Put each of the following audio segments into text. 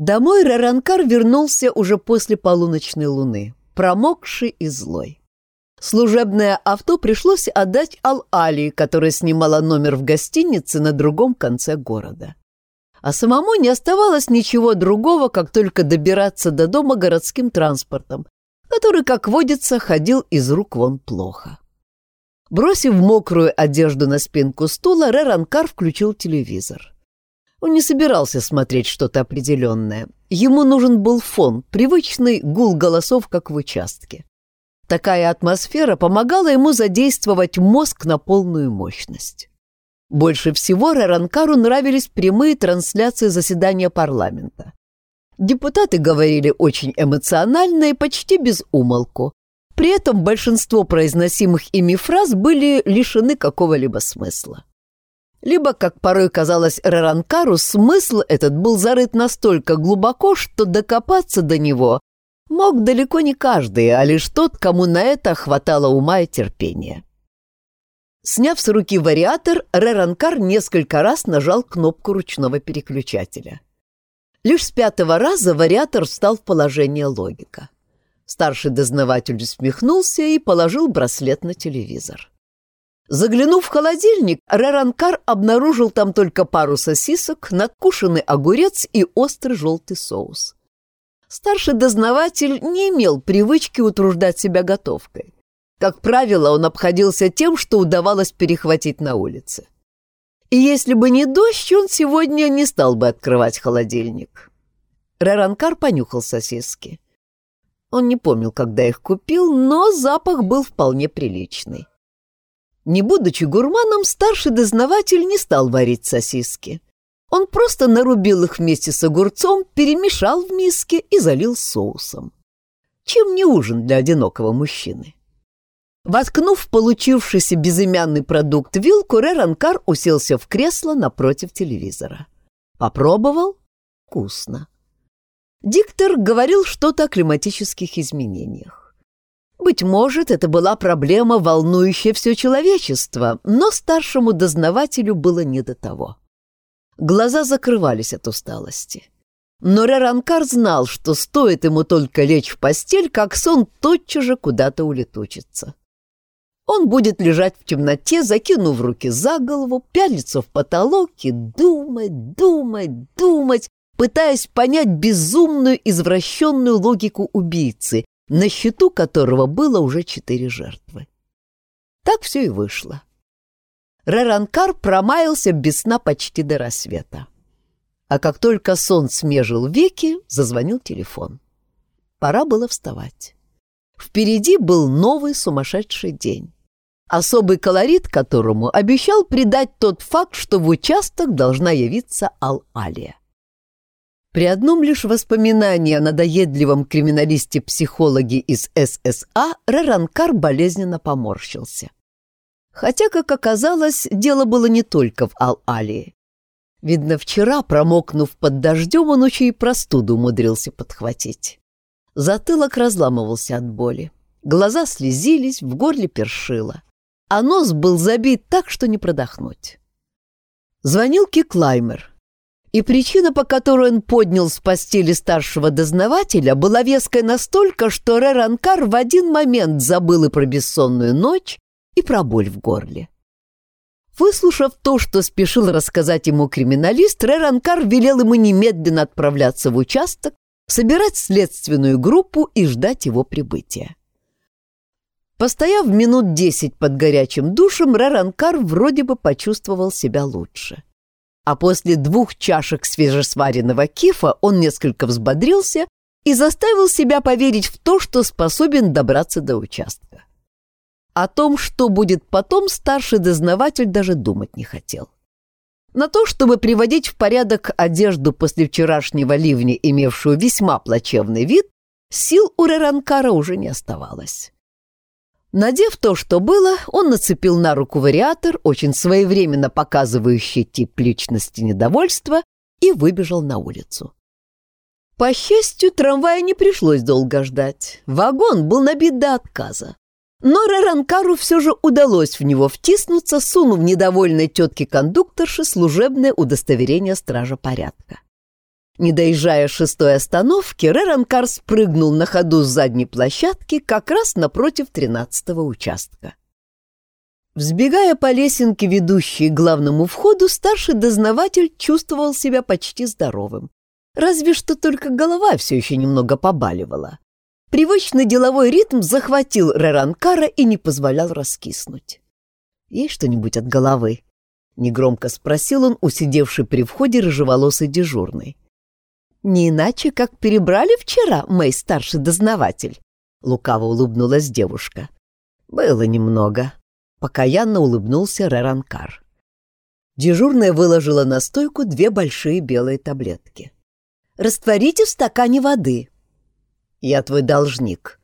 Домой Раранкар вернулся уже после полуночной луны, промокший и злой. Служебное авто пришлось отдать Ал-Али, которая снимала номер в гостинице на другом конце города. А самому не оставалось ничего другого, как только добираться до дома городским транспортом, который, как водится, ходил из рук вон плохо. Бросив мокрую одежду на спинку стула, Реранкар включил телевизор. Он не собирался смотреть что-то определенное. Ему нужен был фон, привычный гул голосов, как в участке. Такая атмосфера помогала ему задействовать мозг на полную мощность. Больше всего Раранкару нравились прямые трансляции заседания парламента. Депутаты говорили очень эмоционально и почти без умолку. При этом большинство произносимых ими фраз были лишены какого-либо смысла. Либо, как порой казалось Раранкару, смысл этот был зарыт настолько глубоко, что докопаться до него мог далеко не каждый, а лишь тот, кому на это хватало ума и терпения. Сняв с руки вариатор, Реранкар несколько раз нажал кнопку ручного переключателя. Лишь с пятого раза вариатор встал в положение логика. Старший дознаватель усмехнулся и положил браслет на телевизор. Заглянув в холодильник, Реранкар обнаружил там только пару сосисок, надкушенный огурец и острый желтый соус. Старший дознаватель не имел привычки утруждать себя готовкой. Как правило, он обходился тем, что удавалось перехватить на улице. И если бы не дождь, он сегодня не стал бы открывать холодильник. Реранкар понюхал сосиски. Он не помнил, когда их купил, но запах был вполне приличный. Не будучи гурманом, старший дознаватель не стал варить сосиски. Он просто нарубил их вместе с огурцом, перемешал в миске и залил соусом. Чем не ужин для одинокого мужчины? Воткнув получившийся безымянный продукт вилку, Реранкар уселся в кресло напротив телевизора. Попробовал? Вкусно. Диктор говорил что-то о климатических изменениях. Быть может, это была проблема, волнующая все человечество, но старшему дознавателю было не до того. Глаза закрывались от усталости. Но Реранкар знал, что стоит ему только лечь в постель, как сон тотчас же куда-то улетучится. Он будет лежать в темноте, закинув руки за голову, пялиться в потолок и думать, думать, думать, пытаясь понять безумную извращенную логику убийцы, на счету которого было уже четыре жертвы. Так все и вышло. Реранкар промаялся без сна почти до рассвета. А как только сон смежил веки, зазвонил телефон. Пора было вставать. Впереди был новый сумасшедший день, особый колорит которому обещал придать тот факт, что в участок должна явиться Ал-Алия. При одном лишь воспоминании о надоедливом криминалисте-психологе из ССА Раранкар болезненно поморщился. Хотя, как оказалось, дело было не только в Ал-Алии. Видно, вчера, промокнув под дождем, он еще и простуду умудрился подхватить. Затылок разламывался от боли. Глаза слезились, в горле першило. А нос был забит так, что не продохнуть. Звонил Киклаймер, и причина, по которой он поднял с постели старшего дознавателя, была веской настолько, что Реранкар в один момент забыл и про бессонную ночь, и про боль в горле. Выслушав то, что спешил рассказать ему криминалист, Реранкар велел ему немедленно отправляться в участок, собирать следственную группу и ждать его прибытия. Постояв минут десять под горячим душем, Реранкар вроде бы почувствовал себя лучше. — а после двух чашек свежесваренного кифа он несколько взбодрился и заставил себя поверить в то, что способен добраться до участка. О том, что будет потом, старший дознаватель даже думать не хотел. На то, чтобы приводить в порядок одежду после вчерашнего ливня, имевшую весьма плачевный вид, сил у Реранкара уже не оставалось. Надев то, что было, он нацепил на руку вариатор, очень своевременно показывающий тип личности недовольства, и выбежал на улицу. По счастью, трамвая не пришлось долго ждать. Вагон был набит до отказа. Но Реранкару все же удалось в него втиснуться, сунув недовольной тетке кондукторши служебное удостоверение стража порядка. Не доезжая шестой остановки, Реранкар спрыгнул на ходу с задней площадки как раз напротив тринадцатого участка. Взбегая по лесенке, ведущей к главному входу, старший дознаватель чувствовал себя почти здоровым. Разве что только голова все еще немного побаливала. Привычный деловой ритм захватил Реранкара и не позволял раскиснуть. «Есть что-нибудь от головы?» — негромко спросил он, усидевший при входе рыжеволосый дежурный. «Не иначе, как перебрали вчера, мой старший дознаватель», — лукаво улыбнулась девушка. «Было немного», — покаянно улыбнулся Реранкар. Дежурная выложила на стойку две большие белые таблетки. «Растворите в стакане воды», «Я твой должник».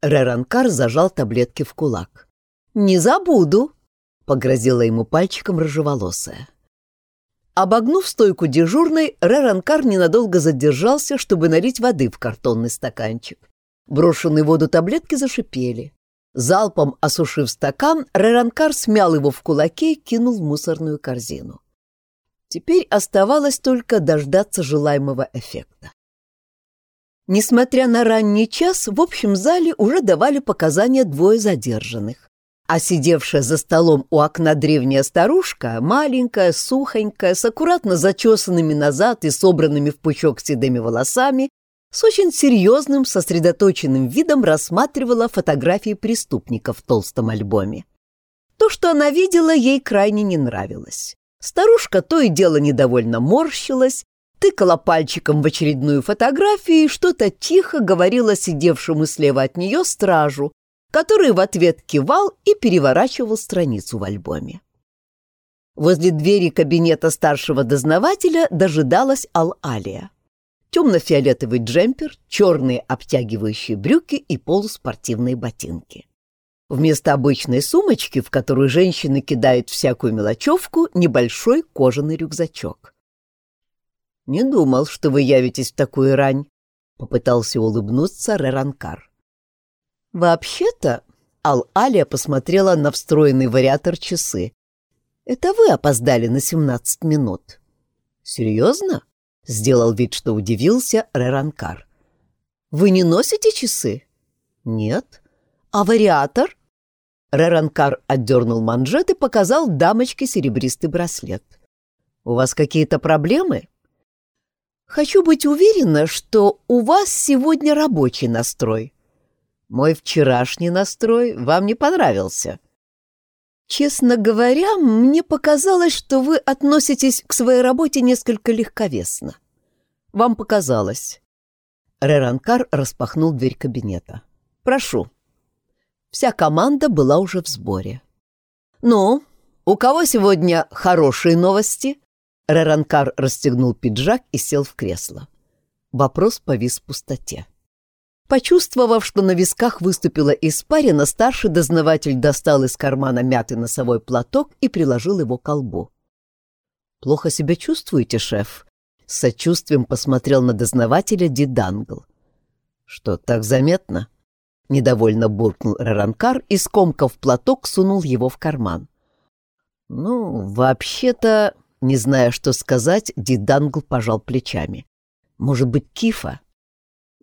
Реранкар зажал таблетки в кулак. «Не забуду», — погрозила ему пальчиком рыжеволосая. Обогнув стойку дежурной, Реранкар ненадолго задержался, чтобы налить воды в картонный стаканчик. Брошенные в воду таблетки зашипели. Залпом осушив стакан, Реранкар смял его в кулаке и кинул в мусорную корзину. Теперь оставалось только дождаться желаемого эффекта. Несмотря на ранний час, в общем зале уже давали показания двое задержанных. А сидевшая за столом у окна древняя старушка, маленькая, сухонькая, с аккуратно зачесанными назад и собранными в пучок седыми волосами, с очень серьезным, сосредоточенным видом рассматривала фотографии преступников в толстом альбоме. То, что она видела, ей крайне не нравилось. Старушка то и дело недовольно морщилась, тыкала пальчиком в очередную фотографию и что-то тихо говорила сидевшему слева от нее стражу, который в ответ кивал и переворачивал страницу в альбоме. Возле двери кабинета старшего дознавателя дожидалась Ал-Алия. Темно-фиолетовый джемпер, черные обтягивающие брюки и полуспортивные ботинки. Вместо обычной сумочки, в которую женщины кидают всякую мелочевку, небольшой кожаный рюкзачок. «Не думал, что вы явитесь в такую рань», — попытался улыбнуться Реранкар. «Вообще-то...» — Ал-Алия посмотрела на встроенный вариатор часы. «Это вы опоздали на семнадцать минут». «Серьезно?» — сделал вид, что удивился Реранкар. «Вы не носите часы?» «Нет». «А вариатор?» Реранкар отдернул манжет и показал дамочке серебристый браслет. «У вас какие-то проблемы?» Хочу быть уверена, что у вас сегодня рабочий настрой. Мой вчерашний настрой вам не понравился. Честно говоря, мне показалось, что вы относитесь к своей работе несколько легковесно. Вам показалось. Реранкар распахнул дверь кабинета. Прошу. Вся команда была уже в сборе. Ну, у кого сегодня хорошие новости? Реранкар расстегнул пиджак и сел в кресло. Вопрос повис в пустоте. Почувствовав, что на висках выступила испарина, старший дознаватель достал из кармана мятый носовой платок и приложил его к колбу. «Плохо себя чувствуете, шеф?» С сочувствием посмотрел на дознавателя Дидангл. «Что, так заметно?» Недовольно буркнул Реранкар и, скомкав платок, сунул его в карман. «Ну, вообще-то...» Не зная, что сказать, Дидангл пожал плечами. «Может быть, Кифа?»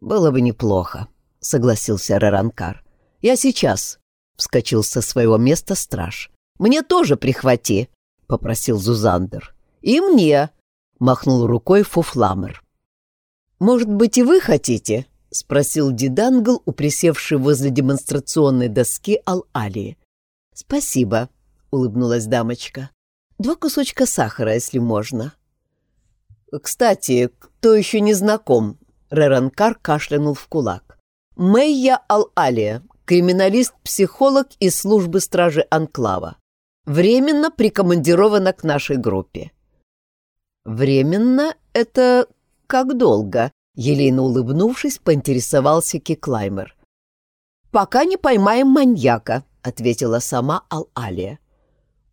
«Было бы неплохо», — согласился Раранкар. «Я сейчас», — вскочил со своего места страж. «Мне тоже прихвати», — попросил Зузандер. «И мне», — махнул рукой Фуфламер. «Может быть, и вы хотите?» — спросил Дидангл, уприсевший возле демонстрационной доски Ал-Алии. «Спасибо», — улыбнулась дамочка. Два кусочка сахара, если можно. Кстати, кто еще не знаком? Реранкар кашлянул в кулак. Мэйя Ал-Алия, криминалист-психолог из службы стражи Анклава. Временно прикомандирована к нашей группе. Временно — это как долго? Елена, улыбнувшись, поинтересовался Киклаймер. «Пока не поймаем маньяка», — ответила сама Ал-Алия.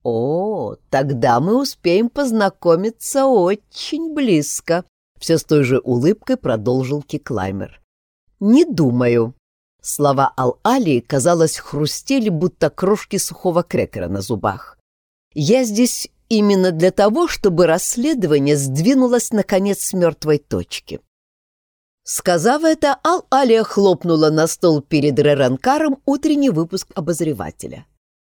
«О, тогда мы успеем познакомиться очень близко», — все с той же улыбкой продолжил Киклаймер. «Не думаю». Слова Ал-Али, казалось, хрустели, будто крошки сухого крекера на зубах. «Я здесь именно для того, чтобы расследование сдвинулось наконец с мертвой точки. Сказав это, Ал-Алия хлопнула на стол перед Реранкаром утренний выпуск обозревателя.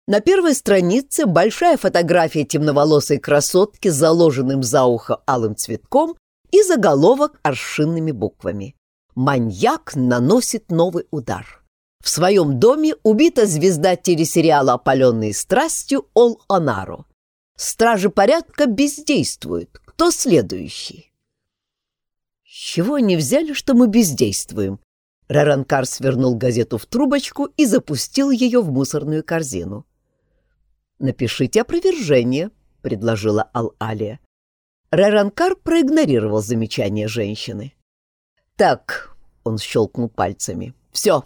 На первой странице большая фотография темноволосой красотки с заложенным за ухо алым цветком и заголовок аршинными буквами. «Маньяк наносит новый удар». В своем доме убита звезда телесериала «Опаленные страстью» Ол Онаро. Стражи порядка бездействуют. Кто следующий? С чего они взяли, что мы бездействуем? Раранкар свернул газету в трубочку и запустил ее в мусорную корзину. «Напишите опровержение», — предложила Ал-Алия. Раранкар проигнорировал замечание женщины. «Так», — он щелкнул пальцами, — «все,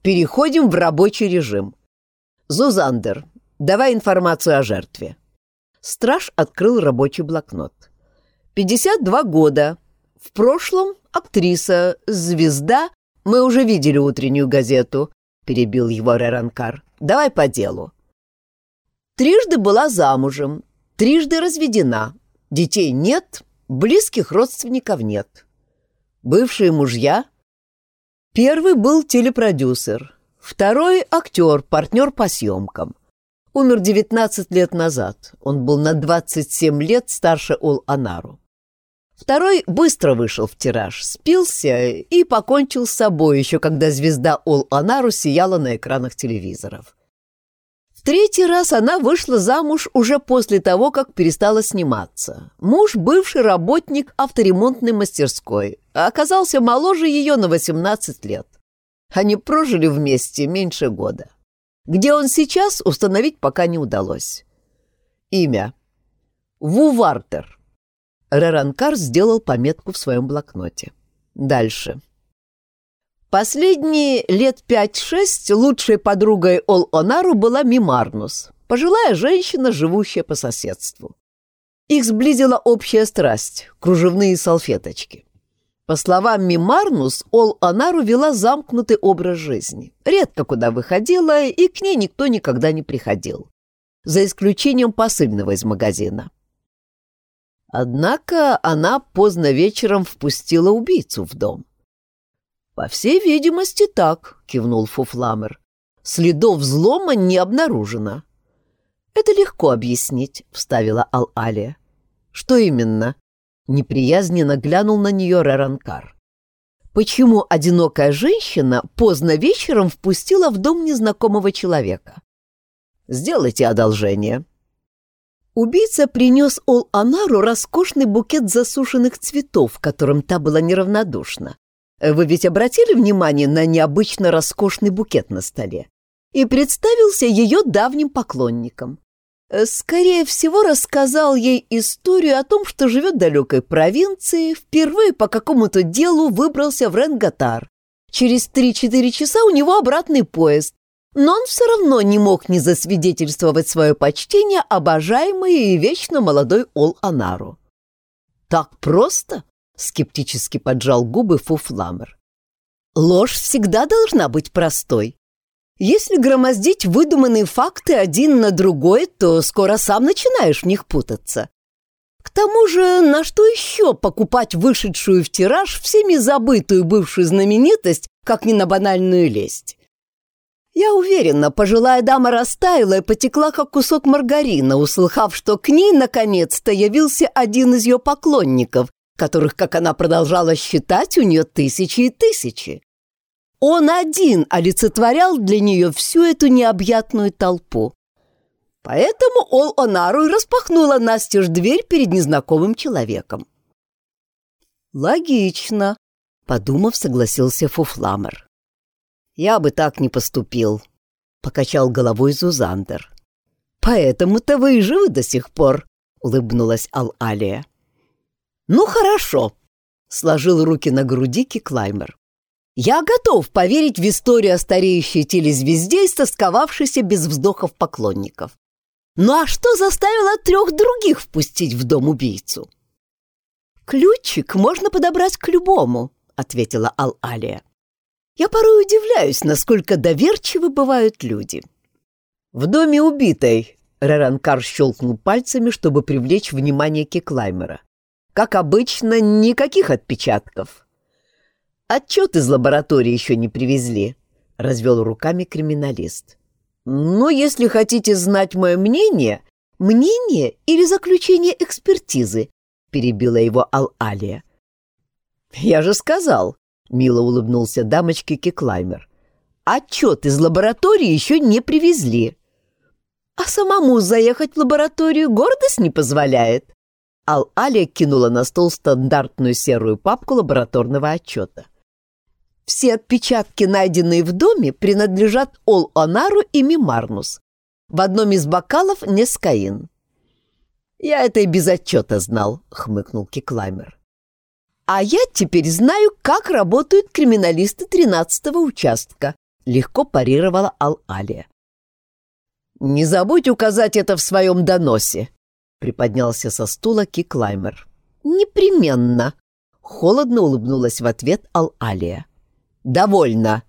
переходим в рабочий режим. Зузандер, давай информацию о жертве». Страж открыл рабочий блокнот. 52 года. В прошлом актриса, звезда. Мы уже видели утреннюю газету, перебил его Реранкар. Давай по делу. Трижды была замужем, трижды разведена. Детей нет, близких родственников нет. Бывшие мужья. Первый был телепродюсер, второй — актер, партнер по съемкам. Умер 19 лет назад. Он был на 27 лет старше Ол-Анару. Второй быстро вышел в тираж, спился и покончил с собой, еще когда звезда Ол-Анару сияла на экранах телевизоров. Третий раз она вышла замуж уже после того, как перестала сниматься. Муж — бывший работник авторемонтной мастерской, а оказался моложе ее на 18 лет. Они прожили вместе меньше года. Где он сейчас, установить пока не удалось. Имя. Вувартер. Реранкар сделал пометку в своем блокноте. Дальше. Последние лет пять-шесть лучшей подругой Ол-Онару была Мимарнус, пожилая женщина, живущая по соседству. Их сблизила общая страсть — кружевные салфеточки. По словам Мимарнус, Ол-Анару вела замкнутый образ жизни. Редко куда выходила, и к ней никто никогда не приходил. За исключением посыльного из магазина. Однако она поздно вечером впустила убийцу в дом. «По всей видимости, так», — кивнул Фуфламер. «Следов взлома не обнаружено». «Это легко объяснить», — вставила Ал-Алия. «Что именно?» Неприязненно глянул на нее Раранкар. Почему одинокая женщина поздно вечером впустила в дом незнакомого человека? Сделайте одолжение. Убийца принес Ол-Анару роскошный букет засушенных цветов, которым та была неравнодушна. Вы ведь обратили внимание на необычно роскошный букет на столе? И представился ее давним поклонником. Э, скорее всего, рассказал ей историю о том, что живет в далекой провинции, впервые по какому-то делу выбрался в Ренгатар. Через 3-4 часа у него обратный поезд, но он все равно не мог не засвидетельствовать свое почтение обожаемой и вечно молодой Ол-Анару. «Так просто?» — скептически поджал губы Фуфламер. «Ложь всегда должна быть простой. Если громоздить выдуманные факты один на другой, то скоро сам начинаешь в них путаться. К тому же, на что еще покупать вышедшую в тираж всеми забытую бывшую знаменитость, как не на банальную лесть? Я уверена, пожилая дама растаяла и потекла, как кусок маргарина, услыхав, что к ней наконец-то явился один из ее поклонников, которых, как она продолжала считать, у нее тысячи и тысячи. Он один олицетворял для нее всю эту необъятную толпу. Поэтому Ол-Онару и распахнула настежь дверь перед незнакомым человеком. «Логично», — подумав, согласился Фуфламер. «Я бы так не поступил», — покачал головой Зузандер. «Поэтому-то вы и живы до сих пор», — улыбнулась Ал-Алия. «Ну, хорошо», — сложил руки на груди Киклаймер. Я готов поверить в историю о стареющей телезвезде, истосковавшейся без вздохов поклонников. Ну а что заставило трех других впустить в дом убийцу? «Ключик можно подобрать к любому», — ответила Ал-Алия. «Я порой удивляюсь, насколько доверчивы бывают люди». «В доме убитой Реранкар щелкнул пальцами, чтобы привлечь внимание Киклаймера. Как обычно, никаких отпечатков. Отчет из лаборатории еще не привезли, — развел руками криминалист. Но если хотите знать мое мнение, мнение или заключение экспертизы, — перебила его Ал-Алия. Я же сказал, — мило улыбнулся дамочке Киклаймер. Отчет из лаборатории еще не привезли. А самому заехать в лабораторию гордость не позволяет. Ал-Алия кинула на стол стандартную серую папку лабораторного отчета. Все отпечатки, найденные в доме, принадлежат Ол-Онару и Мимарнус. В одном из бокалов Нескаин. «Я это и без отчета знал», — хмыкнул Киклаймер. «А я теперь знаю, как работают криминалисты тринадцатого участка», — легко парировала Ал-Алия. «Не забудь указать это в своем доносе», — приподнялся со стула Киклаймер. «Непременно», — холодно улыбнулась в ответ Ал-Алия. «Довольно!»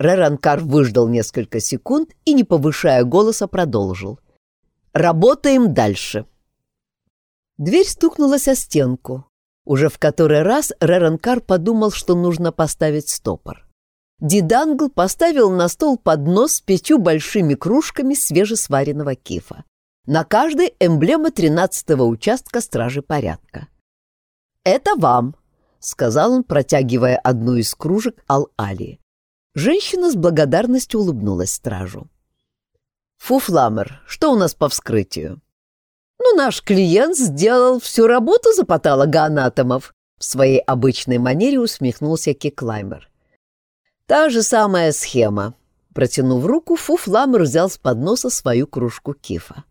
Реранкар выждал несколько секунд и, не повышая голоса, продолжил. «Работаем дальше!» Дверь стукнулась о стенку. Уже в который раз Реранкар подумал, что нужно поставить стопор. Дидангл поставил на стол поднос с пятью большими кружками свежесваренного кифа. На каждой эмблема тринадцатого участка стражи порядка. «Это вам», — сказал он, протягивая одну из кружек Ал-Али. Женщина с благодарностью улыбнулась стражу. «Фуфламер, что у нас по вскрытию?» «Ну, наш клиент сделал всю работу за патологоанатомов», — в своей обычной манере усмехнулся Киклаймер. Та же самая схема. Протянув руку, Фуфламер взял с подноса свою кружку кифа.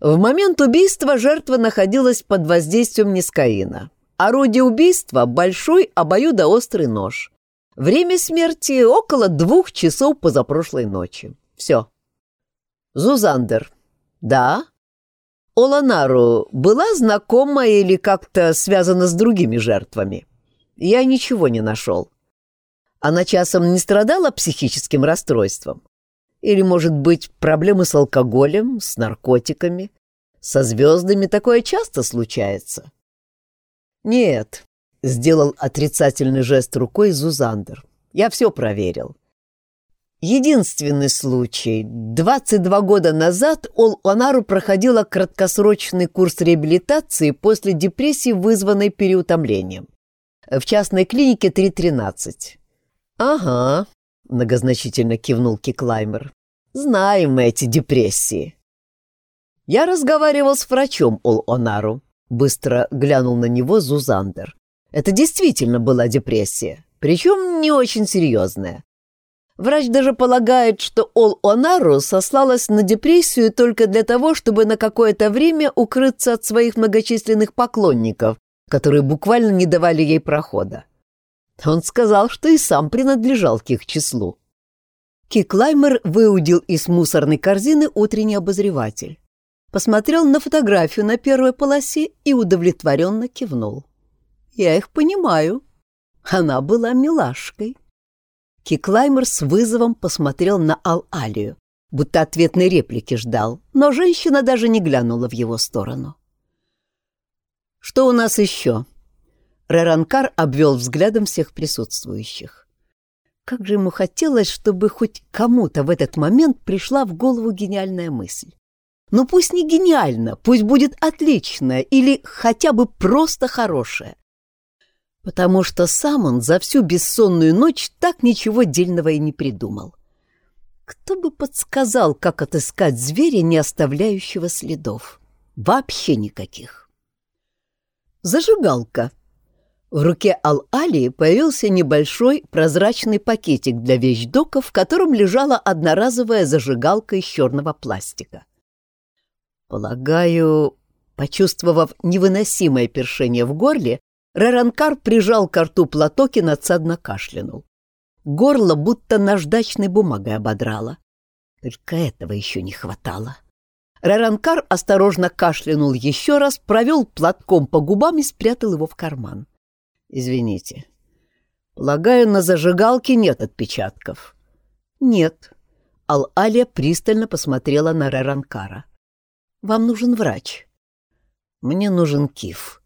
В момент убийства жертва находилась под воздействием нискаина. Орудие убийства — большой обоюдоострый нож. Время смерти — около двух часов позапрошлой ночи. Все. Зузандер. Да? Оланару была знакома или как-то связана с другими жертвами? Я ничего не нашел. Она часом не страдала психическим расстройством? Или, может быть, проблемы с алкоголем, с наркотиками? Со звездами такое часто случается. Нет, сделал отрицательный жест рукой Зузандер. Я все проверил. Единственный случай. 22 года назад Ол-Онару проходила краткосрочный курс реабилитации после депрессии, вызванной переутомлением. В частной клинике 313. «Ага», — многозначительно кивнул Киклаймер. «Знаем мы эти депрессии». «Я разговаривал с врачом Ол-Онару», — быстро глянул на него Зузандер. «Это действительно была депрессия, причем не очень серьезная. Врач даже полагает, что Ол-Онару сослалась на депрессию только для того, чтобы на какое-то время укрыться от своих многочисленных поклонников, которые буквально не давали ей прохода. Он сказал, что и сам принадлежал к их числу. Киклаймер выудил из мусорной корзины утренний обозреватель. Посмотрел на фотографию на первой полосе и удовлетворенно кивнул. «Я их понимаю. Она была милашкой». Киклаймер с вызовом посмотрел на Ал-Алию, будто ответной реплики ждал, но женщина даже не глянула в его сторону. «Что у нас еще?» Реранкар обвел взглядом всех присутствующих. Как же ему хотелось, чтобы хоть кому-то в этот момент пришла в голову гениальная мысль. Ну пусть не гениально, пусть будет отличная или хотя бы просто хорошая. Потому что сам он за всю бессонную ночь так ничего дельного и не придумал. Кто бы подсказал, как отыскать зверя, не оставляющего следов? Вообще никаких. Зажигалка, в руке Ал-Али появился небольшой прозрачный пакетик для вещдока, в котором лежала одноразовая зажигалка из черного пластика. Полагаю, почувствовав невыносимое першение в горле, Раранкар прижал к рту платок и надсадно кашлянул. Горло будто наждачной бумагой ободрало. Только этого еще не хватало. Раранкар осторожно кашлянул еще раз, провел платком по губам и спрятал его в карман. — Извините. Полагаю, на зажигалке нет отпечатков. Нет. Ал-Алия пристально посмотрела на Реранкара. Вам нужен врач. Мне нужен киф.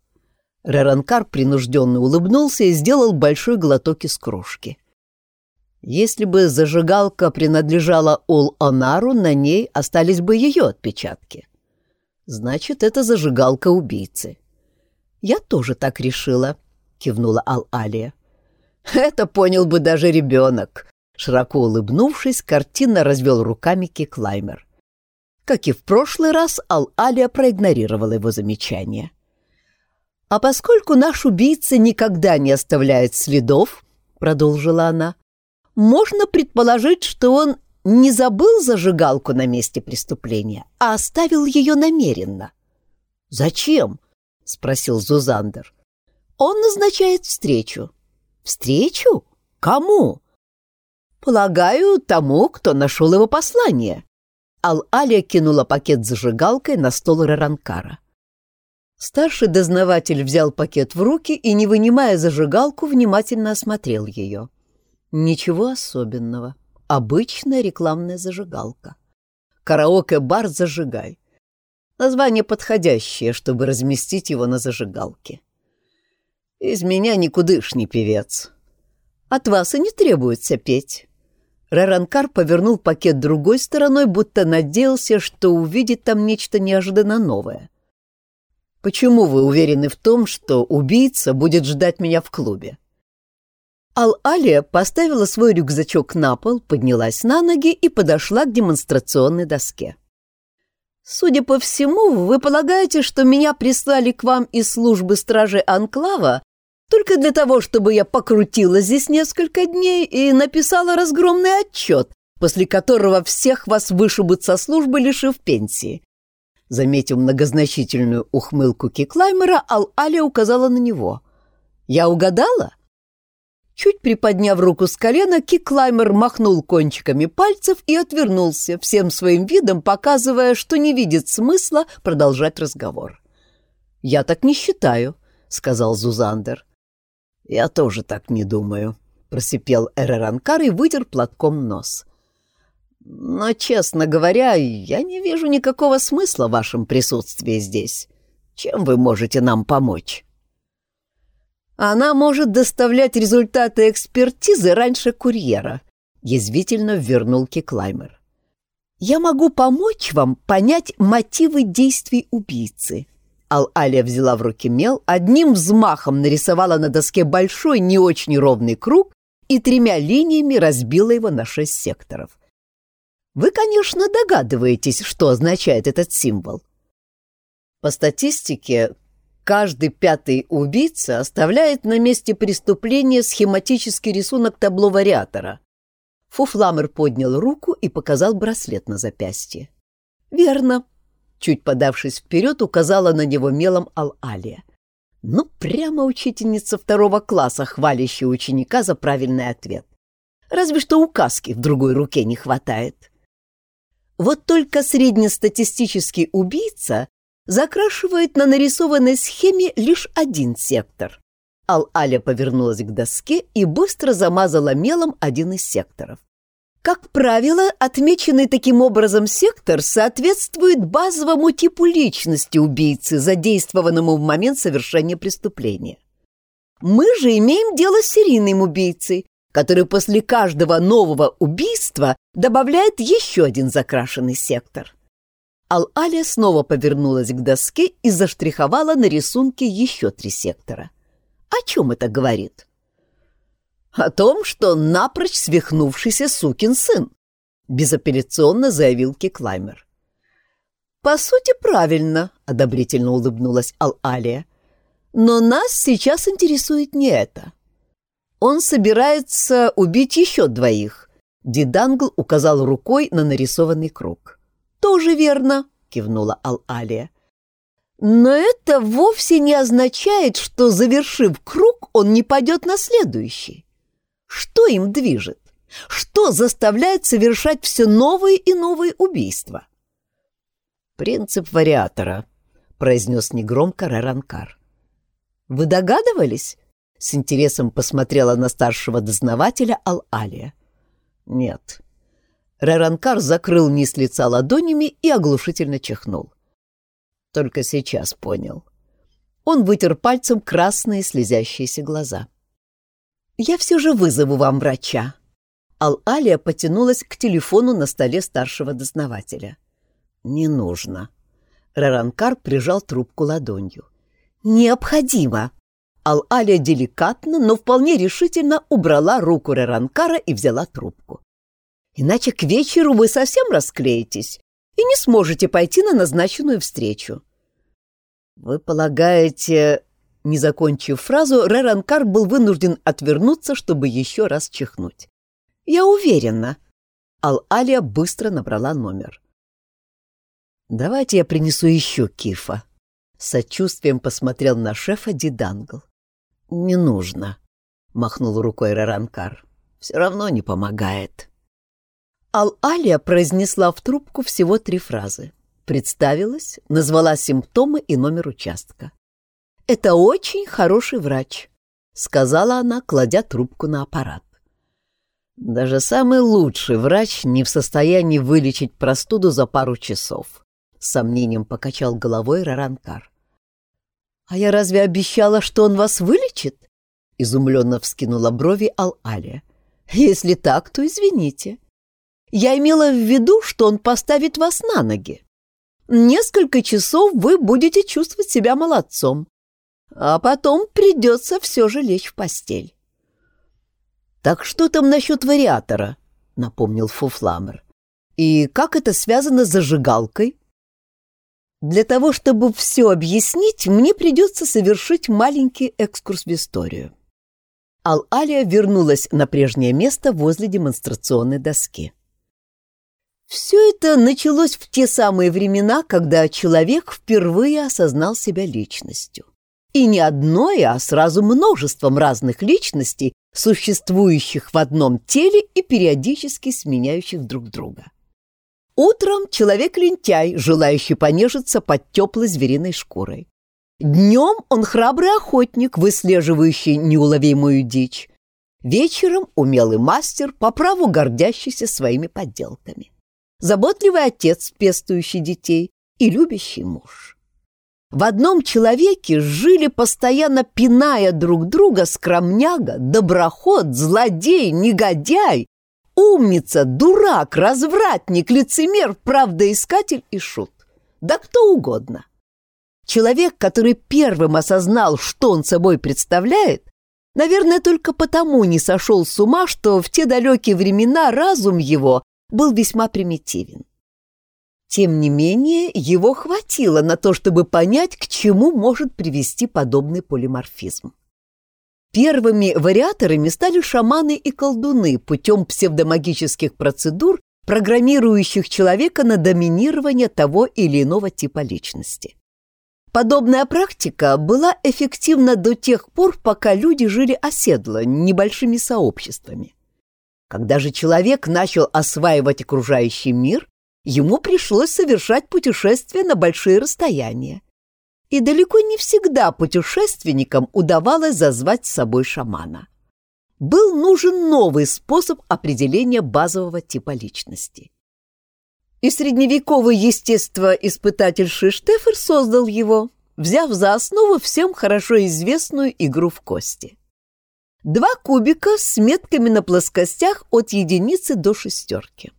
Реранкар принужденно улыбнулся и сделал большой глоток из кружки. Если бы зажигалка принадлежала Ол-Анару, на ней остались бы ее отпечатки. Значит, это зажигалка убийцы. Я тоже так решила, кивнула Ал-Алия. Это понял бы даже ребенок. Широко улыбнувшись, картинно развел руками Киклаймер. Как и в прошлый раз, Ал-Алия проигнорировала его замечание. «А поскольку наш убийца никогда не оставляет следов, — продолжила она, — можно предположить, что он не забыл зажигалку на месте преступления, а оставил ее намеренно. «Зачем?» — спросил Зузандер. «Он назначает встречу». «Встречу? Кому?» «Полагаю, тому, кто нашел его послание». Ал-Алия кинула пакет с зажигалкой на стол Раранкара. Старший дознаватель взял пакет в руки и, не вынимая зажигалку, внимательно осмотрел ее. Ничего особенного. Обычная рекламная зажигалка. Караоке-бар «Зажигай». Название подходящее, чтобы разместить его на зажигалке. Из меня никудышний певец. От вас и не требуется петь. Раранкар повернул пакет другой стороной, будто надеялся, что увидит там нечто неожиданно новое. «Почему вы уверены в том, что убийца будет ждать меня в клубе?» Ал-Алия поставила свой рюкзачок на пол, поднялась на ноги и подошла к демонстрационной доске. «Судя по всему, вы полагаете, что меня прислали к вам из службы стражи Анклава только для того, чтобы я покрутила здесь несколько дней и написала разгромный отчет, после которого всех вас вышибут со службы, лишив пенсии. Заметив многозначительную ухмылку Киклаймера, Ал-Али указала на него. «Я угадала?» Чуть приподняв руку с колена, Киклаймер махнул кончиками пальцев и отвернулся, всем своим видом показывая, что не видит смысла продолжать разговор. «Я так не считаю», — сказал Зузандер. «Я тоже так не думаю», — просипел Эреранкар и вытер платком нос. «Но, честно говоря, я не вижу никакого смысла в вашем присутствии здесь. Чем вы можете нам помочь?» «Она может доставлять результаты экспертизы раньше курьера», — язвительно вернул Киклаймер. «Я могу помочь вам понять мотивы действий убийцы», Ал-Алия взяла в руки мел, одним взмахом нарисовала на доске большой, не очень ровный круг и тремя линиями разбила его на шесть секторов. Вы, конечно, догадываетесь, что означает этот символ. По статистике, каждый пятый убийца оставляет на месте преступления схематический рисунок табло вариатора. Фуфламер поднял руку и показал браслет на запястье. «Верно», Чуть подавшись вперед, указала на него мелом Ал-Алия. Ну, прямо учительница второго класса, хвалящая ученика за правильный ответ. Разве что указки в другой руке не хватает. Вот только среднестатистический убийца закрашивает на нарисованной схеме лишь один сектор. Ал-Аля повернулась к доске и быстро замазала мелом один из секторов. Как правило, отмеченный таким образом сектор соответствует базовому типу личности убийцы, задействованному в момент совершения преступления. Мы же имеем дело с серийным убийцей, который после каждого нового убийства добавляет еще один закрашенный сектор. Ал-Аля снова повернулась к доске и заштриховала на рисунке еще три сектора. О чем это говорит? — о том, что напрочь свихнувшийся сукин сын, безапелляционно заявил Киклаймер. По сути, правильно, одобрительно улыбнулась Ал-Алия. Но нас сейчас интересует не это. Он собирается убить еще двоих. Дидангл указал рукой на нарисованный круг. «Тоже верно», — кивнула Ал-Алия. «Но это вовсе не означает, что, завершив круг, он не пойдет на следующий. Что им движет? Что заставляет совершать все новые и новые убийства? «Принцип вариатора», — произнес негромко Раранкар. «Вы догадывались?» — с интересом посмотрела на старшего дознавателя Ал-Алия. «Нет». Раранкар закрыл низ лица ладонями и оглушительно чихнул. Только сейчас понял. Он вытер пальцем красные слезящиеся глаза. «Я все же вызову вам врача». Ал-Алия потянулась к телефону на столе старшего дознавателя. «Не нужно». Раранкар прижал трубку ладонью. «Необходимо!» Ал-Алия деликатно, но вполне решительно убрала руку Раранкара и взяла трубку. «Иначе к вечеру вы совсем расклеитесь и не сможете пойти на назначенную встречу». «Вы полагаете...» Не закончив фразу, Реранкар был вынужден отвернуться, чтобы еще раз чихнуть. «Я уверена». Ал-Алия быстро набрала номер. «Давайте я принесу еще кифа». Сочувствием посмотрел на шефа Дидангл. «Не нужно», — махнул рукой Реранкар. «Все равно не помогает». Ал-Алия произнесла в трубку всего три фразы представилась, назвала симптомы и номер участка. «Это очень хороший врач», — сказала она, кладя трубку на аппарат. «Даже самый лучший врач не в состоянии вылечить простуду за пару часов», — сомнением покачал головой Раранкар. «А я разве обещала, что он вас вылечит?» — изумленно вскинула брови Ал-Алия. «Если так, то извините. Я имела в виду, что он поставит вас на ноги несколько часов вы будете чувствовать себя молодцом, а потом придется все же лечь в постель. «Так что там насчет вариатора?» — напомнил Фуфламер. «И как это связано с зажигалкой?» «Для того, чтобы все объяснить, мне придется совершить маленький экскурс в историю». Ал-Алия вернулась на прежнее место возле демонстрационной доски. Все это началось в те самые времена, когда человек впервые осознал себя личностью. И не одной, а сразу множеством разных личностей, существующих в одном теле и периодически сменяющих друг друга. Утром человек-лентяй, желающий понежиться под теплой звериной шкурой. Днем он храбрый охотник, выслеживающий неуловимую дичь. Вечером умелый мастер, по праву гордящийся своими подделками заботливый отец, пестующий детей, и любящий муж. В одном человеке жили, постоянно пиная друг друга, скромняга, доброход, злодей, негодяй, умница, дурак, развратник, лицемер, правдоискатель и шут. Да кто угодно. Человек, который первым осознал, что он собой представляет, наверное, только потому не сошел с ума, что в те далекие времена разум его был весьма примитивен. Тем не менее, его хватило на то, чтобы понять, к чему может привести подобный полиморфизм. Первыми вариаторами стали шаманы и колдуны путем псевдомагических процедур, программирующих человека на доминирование того или иного типа личности. Подобная практика была эффективна до тех пор, пока люди жили оседло, небольшими сообществами. Когда же человек начал осваивать окружающий мир, ему пришлось совершать путешествия на большие расстояния. И далеко не всегда путешественникам удавалось зазвать с собой шамана. Был нужен новый способ определения базового типа личности. И средневековый естествоиспытатель Шиштефер создал его, взяв за основу всем хорошо известную игру в кости. Два кубика с метками на плоскостях от единицы до шестерки.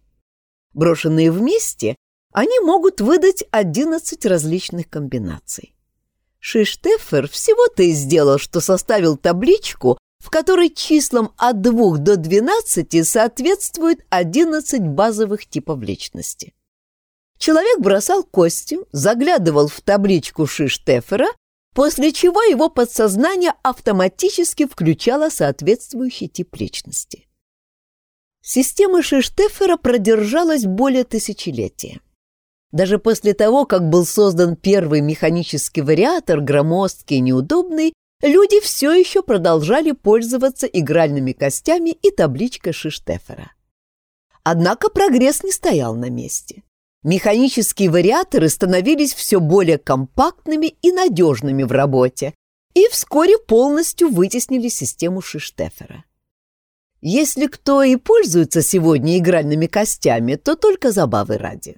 Брошенные вместе, они могут выдать 11 различных комбинаций. Шиштефер всего-то и сделал, что составил табличку, в которой числам от 2 до 12 соответствует 11 базовых типов личности. Человек бросал кости, заглядывал в табличку Шиштефера после чего его подсознание автоматически включало соответствующий тип личности. Система Шиштефера продержалась более тысячелетия. Даже после того, как был создан первый механический вариатор, громоздкий и неудобный, люди все еще продолжали пользоваться игральными костями и табличкой Шиштефера. Однако прогресс не стоял на месте. Механические вариаторы становились все более компактными и надежными в работе и вскоре полностью вытеснили систему Шиштефера. Если кто и пользуется сегодня игральными костями, то только забавы ради.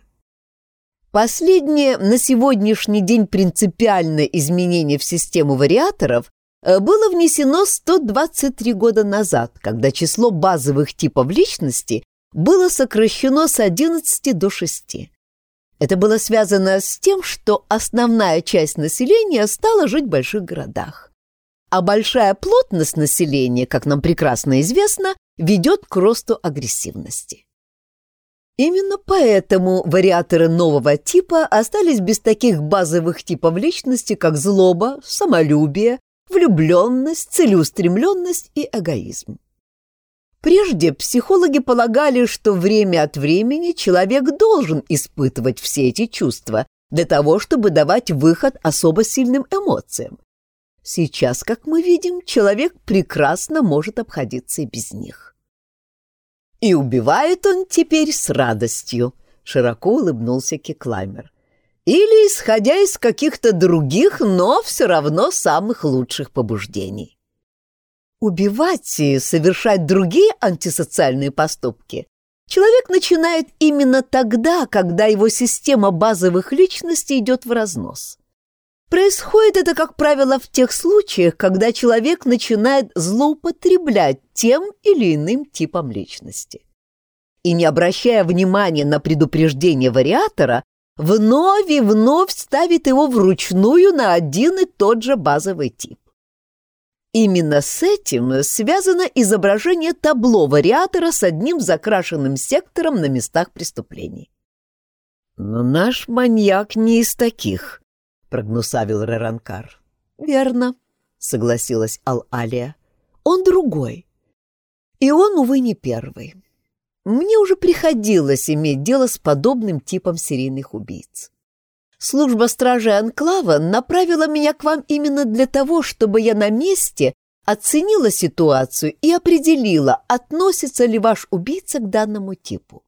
Последнее на сегодняшний день принципиальное изменение в систему вариаторов э, было внесено 123 года назад, когда число базовых типов личности было сокращено с 11 до 6. Это было связано с тем, что основная часть населения стала жить в больших городах. А большая плотность населения, как нам прекрасно известно, ведет к росту агрессивности. Именно поэтому вариаторы нового типа остались без таких базовых типов личности, как злоба, самолюбие, влюбленность, целеустремленность и эгоизм. Прежде психологи полагали, что время от времени человек должен испытывать все эти чувства для того, чтобы давать выход особо сильным эмоциям. Сейчас, как мы видим, человек прекрасно может обходиться и без них. И убивает он теперь с радостью, широко улыбнулся Киклаймер. Или исходя из каких-то других, но все равно самых лучших побуждений. Убивать и совершать другие антисоциальные поступки человек начинает именно тогда, когда его система базовых личностей идет в разнос. Происходит это, как правило, в тех случаях, когда человек начинает злоупотреблять тем или иным типом личности. И не обращая внимания на предупреждение вариатора, вновь и вновь ставит его вручную на один и тот же базовый тип. Именно с этим связано изображение табло вариатора с одним закрашенным сектором на местах преступлений. «Но наш маньяк не из таких», — прогнусавил Реранкар. «Верно», — согласилась Ал-Алия. «Он другой. И он, увы, не первый. Мне уже приходилось иметь дело с подобным типом серийных убийц. Служба стражи Анклава направила меня к вам именно для того, чтобы я на месте оценила ситуацию и определила, относится ли ваш убийца к данному типу.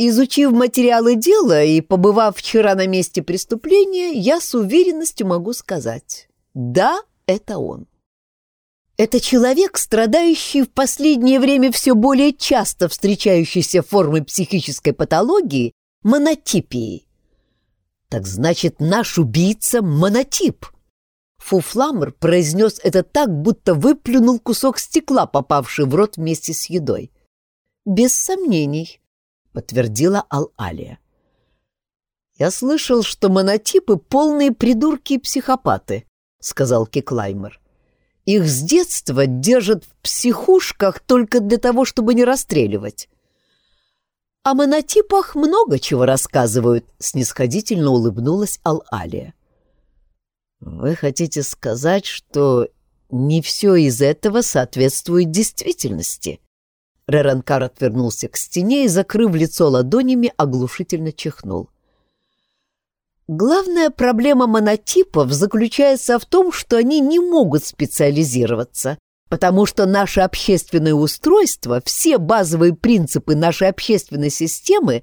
Изучив материалы дела и побывав вчера на месте преступления, я с уверенностью могу сказать «да, это он». Это человек, страдающий в последнее время все более часто встречающейся формой психической патологии – монотипией. Так значит, наш убийца — монотип. Фуфламер произнес это так, будто выплюнул кусок стекла, попавший в рот вместе с едой. «Без сомнений», — подтвердила Ал-Алия. «Я слышал, что монотипы — полные придурки и психопаты», — сказал Киклаймер. «Их с детства держат в психушках только для того, чтобы не расстреливать. О монотипах много чего рассказывают, снисходительно улыбнулась Ал-Алия. Вы хотите сказать, что не все из этого соответствует действительности? Реранкар отвернулся к стене и, закрыв лицо ладонями, оглушительно чихнул. Главная проблема монотипов заключается в том, что они не могут специализироваться, Потому что наше общественное устройство, все базовые принципы нашей общественной системы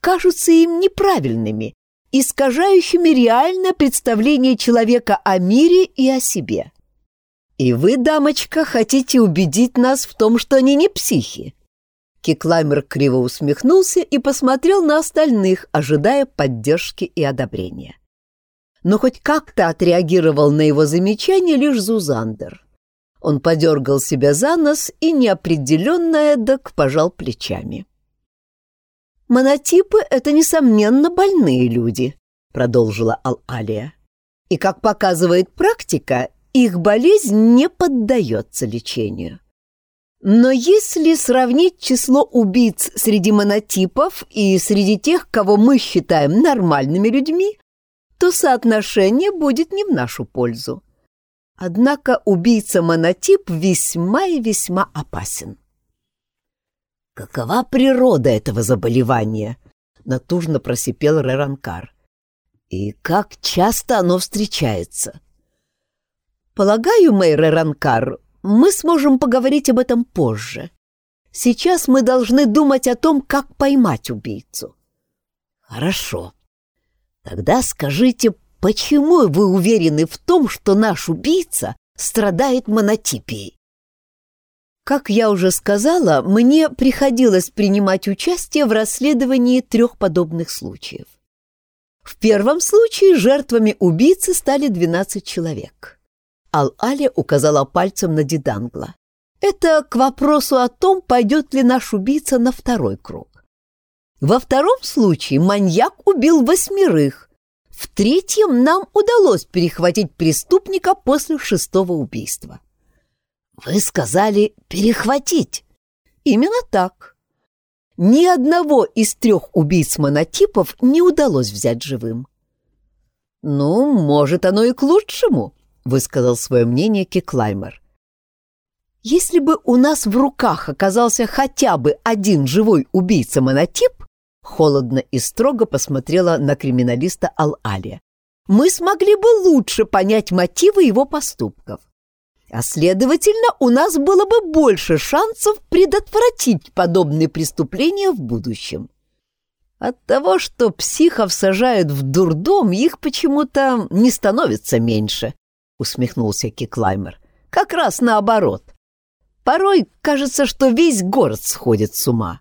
кажутся им неправильными, искажающими реальное представление человека о мире и о себе. И вы, дамочка, хотите убедить нас в том, что они не психи. Киклаймер криво усмехнулся и посмотрел на остальных, ожидая поддержки и одобрения. Но хоть как-то отреагировал на его замечание лишь Зузандер. Он подергал себя за нос и неопределенно эдак пожал плечами. «Монотипы — это, несомненно, больные люди», — продолжила Ал-Алия. «И, как показывает практика, их болезнь не поддается лечению. Но если сравнить число убийц среди монотипов и среди тех, кого мы считаем нормальными людьми, то соотношение будет не в нашу пользу. Однако убийца-монотип весьма и весьма опасен. «Какова природа этого заболевания?» — натужно просипел Реранкар. «И как часто оно встречается?» «Полагаю, мэй Реранкар, мы сможем поговорить об этом позже. Сейчас мы должны думать о том, как поймать убийцу». «Хорошо. Тогда скажите, Почему вы уверены в том, что наш убийца страдает монотипией? Как я уже сказала, мне приходилось принимать участие в расследовании трех подобных случаев. В первом случае жертвами убийцы стали 12 человек. Ал-Али указала пальцем на Дидангла. Это к вопросу о том, пойдет ли наш убийца на второй круг. Во втором случае маньяк убил восьмерых. В третьем нам удалось перехватить преступника после шестого убийства. Вы сказали «перехватить». Именно так. Ни одного из трех убийц монотипов не удалось взять живым. «Ну, может, оно и к лучшему», — высказал свое мнение Киклаймер. Если бы у нас в руках оказался хотя бы один живой убийца-монотип, холодно и строго посмотрела на криминалиста Ал-Алия, мы смогли бы лучше понять мотивы его поступков. А следовательно, у нас было бы больше шансов предотвратить подобные преступления в будущем. От того, что психов сажают в дурдом, их почему-то не становится меньше, усмехнулся Киклаймер. Как раз наоборот. Порой кажется, что весь город сходит с ума.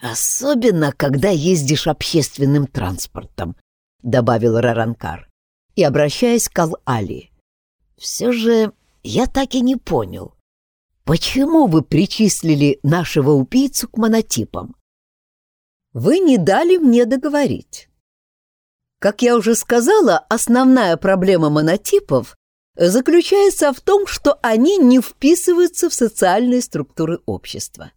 Особенно, когда ездишь общественным транспортом, добавил Раранкар. И, обращаясь к Ал-Али, все же я так и не понял, почему вы причислили нашего убийцу к монотипам? Вы не дали мне договорить. Как я уже сказала, основная проблема монотипов заключается в том, что они не вписываются в социальные структуры общества.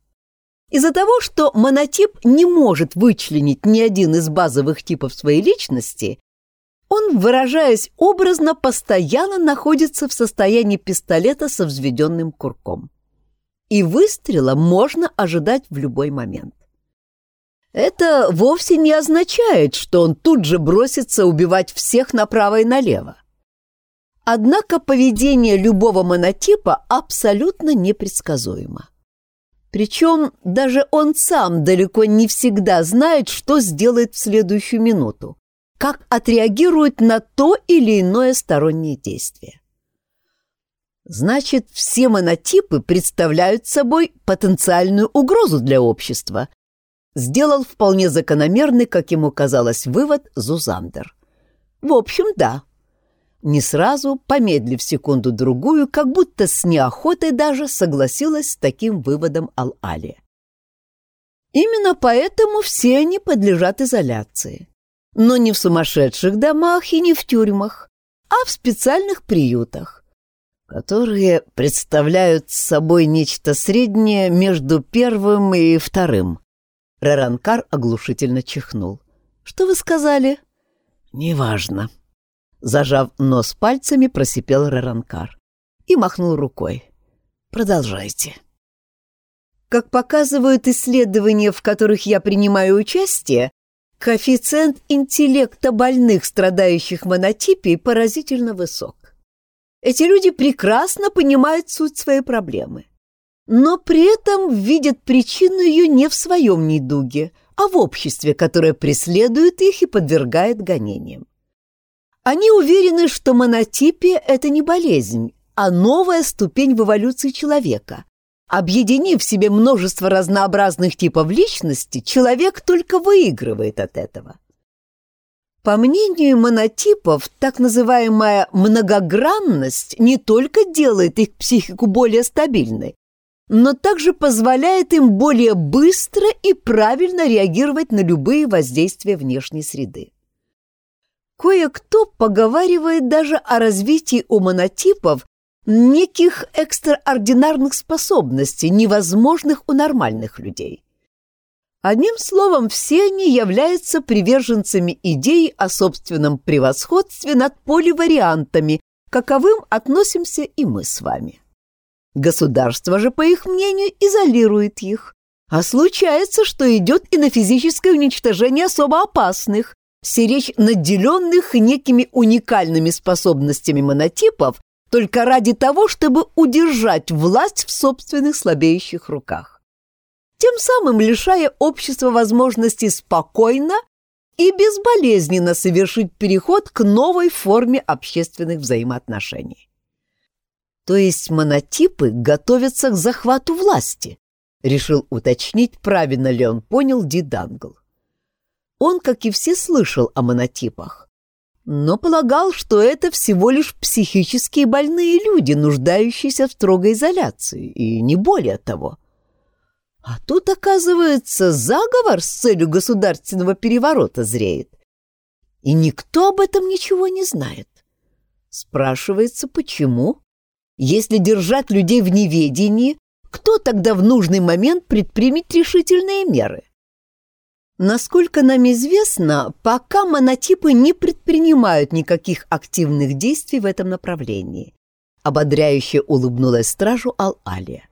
Из-за того, что монотип не может вычленить ни один из базовых типов своей личности, он, выражаясь образно, постоянно находится в состоянии пистолета со взведенным курком. И выстрела можно ожидать в любой момент. Это вовсе не означает, что он тут же бросится убивать всех направо и налево. Однако поведение любого монотипа абсолютно непредсказуемо. Причем даже он сам далеко не всегда знает, что сделает в следующую минуту, как отреагирует на то или иное стороннее действие. Значит, все монотипы представляют собой потенциальную угрозу для общества, сделал вполне закономерный, как ему казалось, вывод Зузандер. В общем, да, не сразу, помедлив секунду-другую, как будто с неохотой даже согласилась с таким выводом Ал-Али. Именно поэтому все они подлежат изоляции. Но не в сумасшедших домах и не в тюрьмах, а в специальных приютах, которые представляют собой нечто среднее между первым и вторым. Раранкар оглушительно чихнул. «Что вы сказали?» «Неважно», Зажав нос пальцами, просипел Раранкар и махнул рукой. «Продолжайте». Как показывают исследования, в которых я принимаю участие, коэффициент интеллекта больных, страдающих монотипией, поразительно высок. Эти люди прекрасно понимают суть своей проблемы, но при этом видят причину ее не в своем недуге, а в обществе, которое преследует их и подвергает гонениям. Они уверены, что монотипия — это не болезнь, а новая ступень в эволюции человека. Объединив в себе множество разнообразных типов личности, человек только выигрывает от этого. По мнению монотипов, так называемая многогранность не только делает их психику более стабильной, но также позволяет им более быстро и правильно реагировать на любые воздействия внешней среды. Кое-кто поговаривает даже о развитии у монотипов неких экстраординарных способностей, невозможных у нормальных людей. Одним словом, все они являются приверженцами идеи о собственном превосходстве над поливариантами, каковым относимся и мы с вами. Государство же, по их мнению, изолирует их, а случается, что идет и на физическое уничтожение особо опасных, сиречь наделенных некими уникальными способностями монотипов только ради того, чтобы удержать власть в собственных слабеющих руках. Тем самым лишая общества возможности спокойно и безболезненно совершить переход к новой форме общественных взаимоотношений. То есть монотипы готовятся к захвату власти, решил уточнить, правильно ли он понял Дидангл. он, как и все, слышал о монотипах, но полагал, что это всего лишь психически больные люди, нуждающиеся в строгой изоляции, и не более того. А тут, оказывается, заговор с целью государственного переворота зреет. И никто об этом ничего не знает. Спрашивается, почему? Если держать людей в неведении, кто тогда в нужный момент предпримет решительные меры? Насколько нам известно, пока монотипы не предпринимают никаких активных действий в этом направлении. Ободряюще улыбнулась стражу Ал-Алия.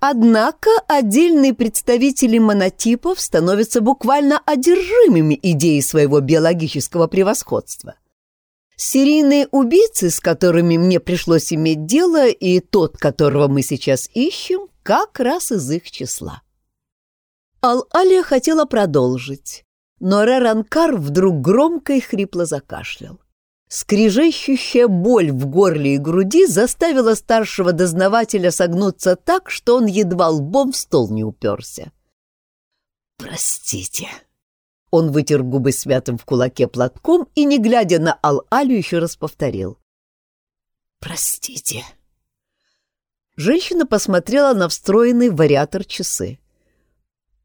Однако отдельные представители монотипов становятся буквально одержимыми идеей своего биологического превосходства. Серийные убийцы, с которыми мне пришлось иметь дело, и тот, которого мы сейчас ищем, как раз из их числа. Ал-Алия хотела продолжить, но Реранкар вдруг громко и хрипло закашлял. Скрижещущая боль в горле и груди заставила старшего дознавателя согнуться так, что он едва лбом в стол не уперся. «Простите». Он вытер губы святым в кулаке платком и, не глядя на Ал-Алю, еще раз повторил. «Простите». Женщина посмотрела на встроенный вариатор часы.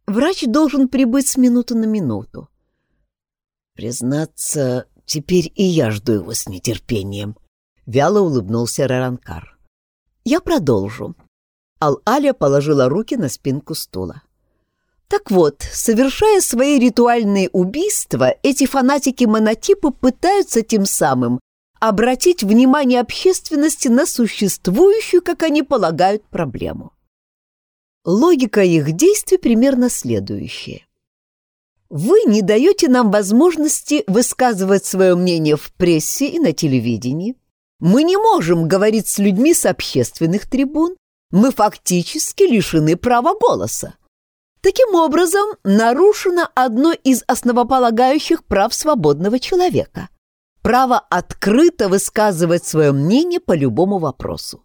Врач должен прибыть с минуты на минуту. Признаться, теперь и я жду его с нетерпением. Вяло улыбнулся Раранкар. Я продолжу. Ал-Аля положила руки на спинку стула. Так вот, совершая свои ритуальные убийства, эти фанатики-монотипы пытаются тем самым обратить внимание общественности на существующую, как они полагают, проблему. Логика их действий примерно следующая. Вы не даете нам возможности высказывать свое мнение в прессе и на телевидении. Мы не можем говорить с людьми с общественных трибун. Мы фактически лишены права голоса. Таким образом, нарушено одно из основополагающих прав свободного человека – право открыто высказывать свое мнение по любому вопросу.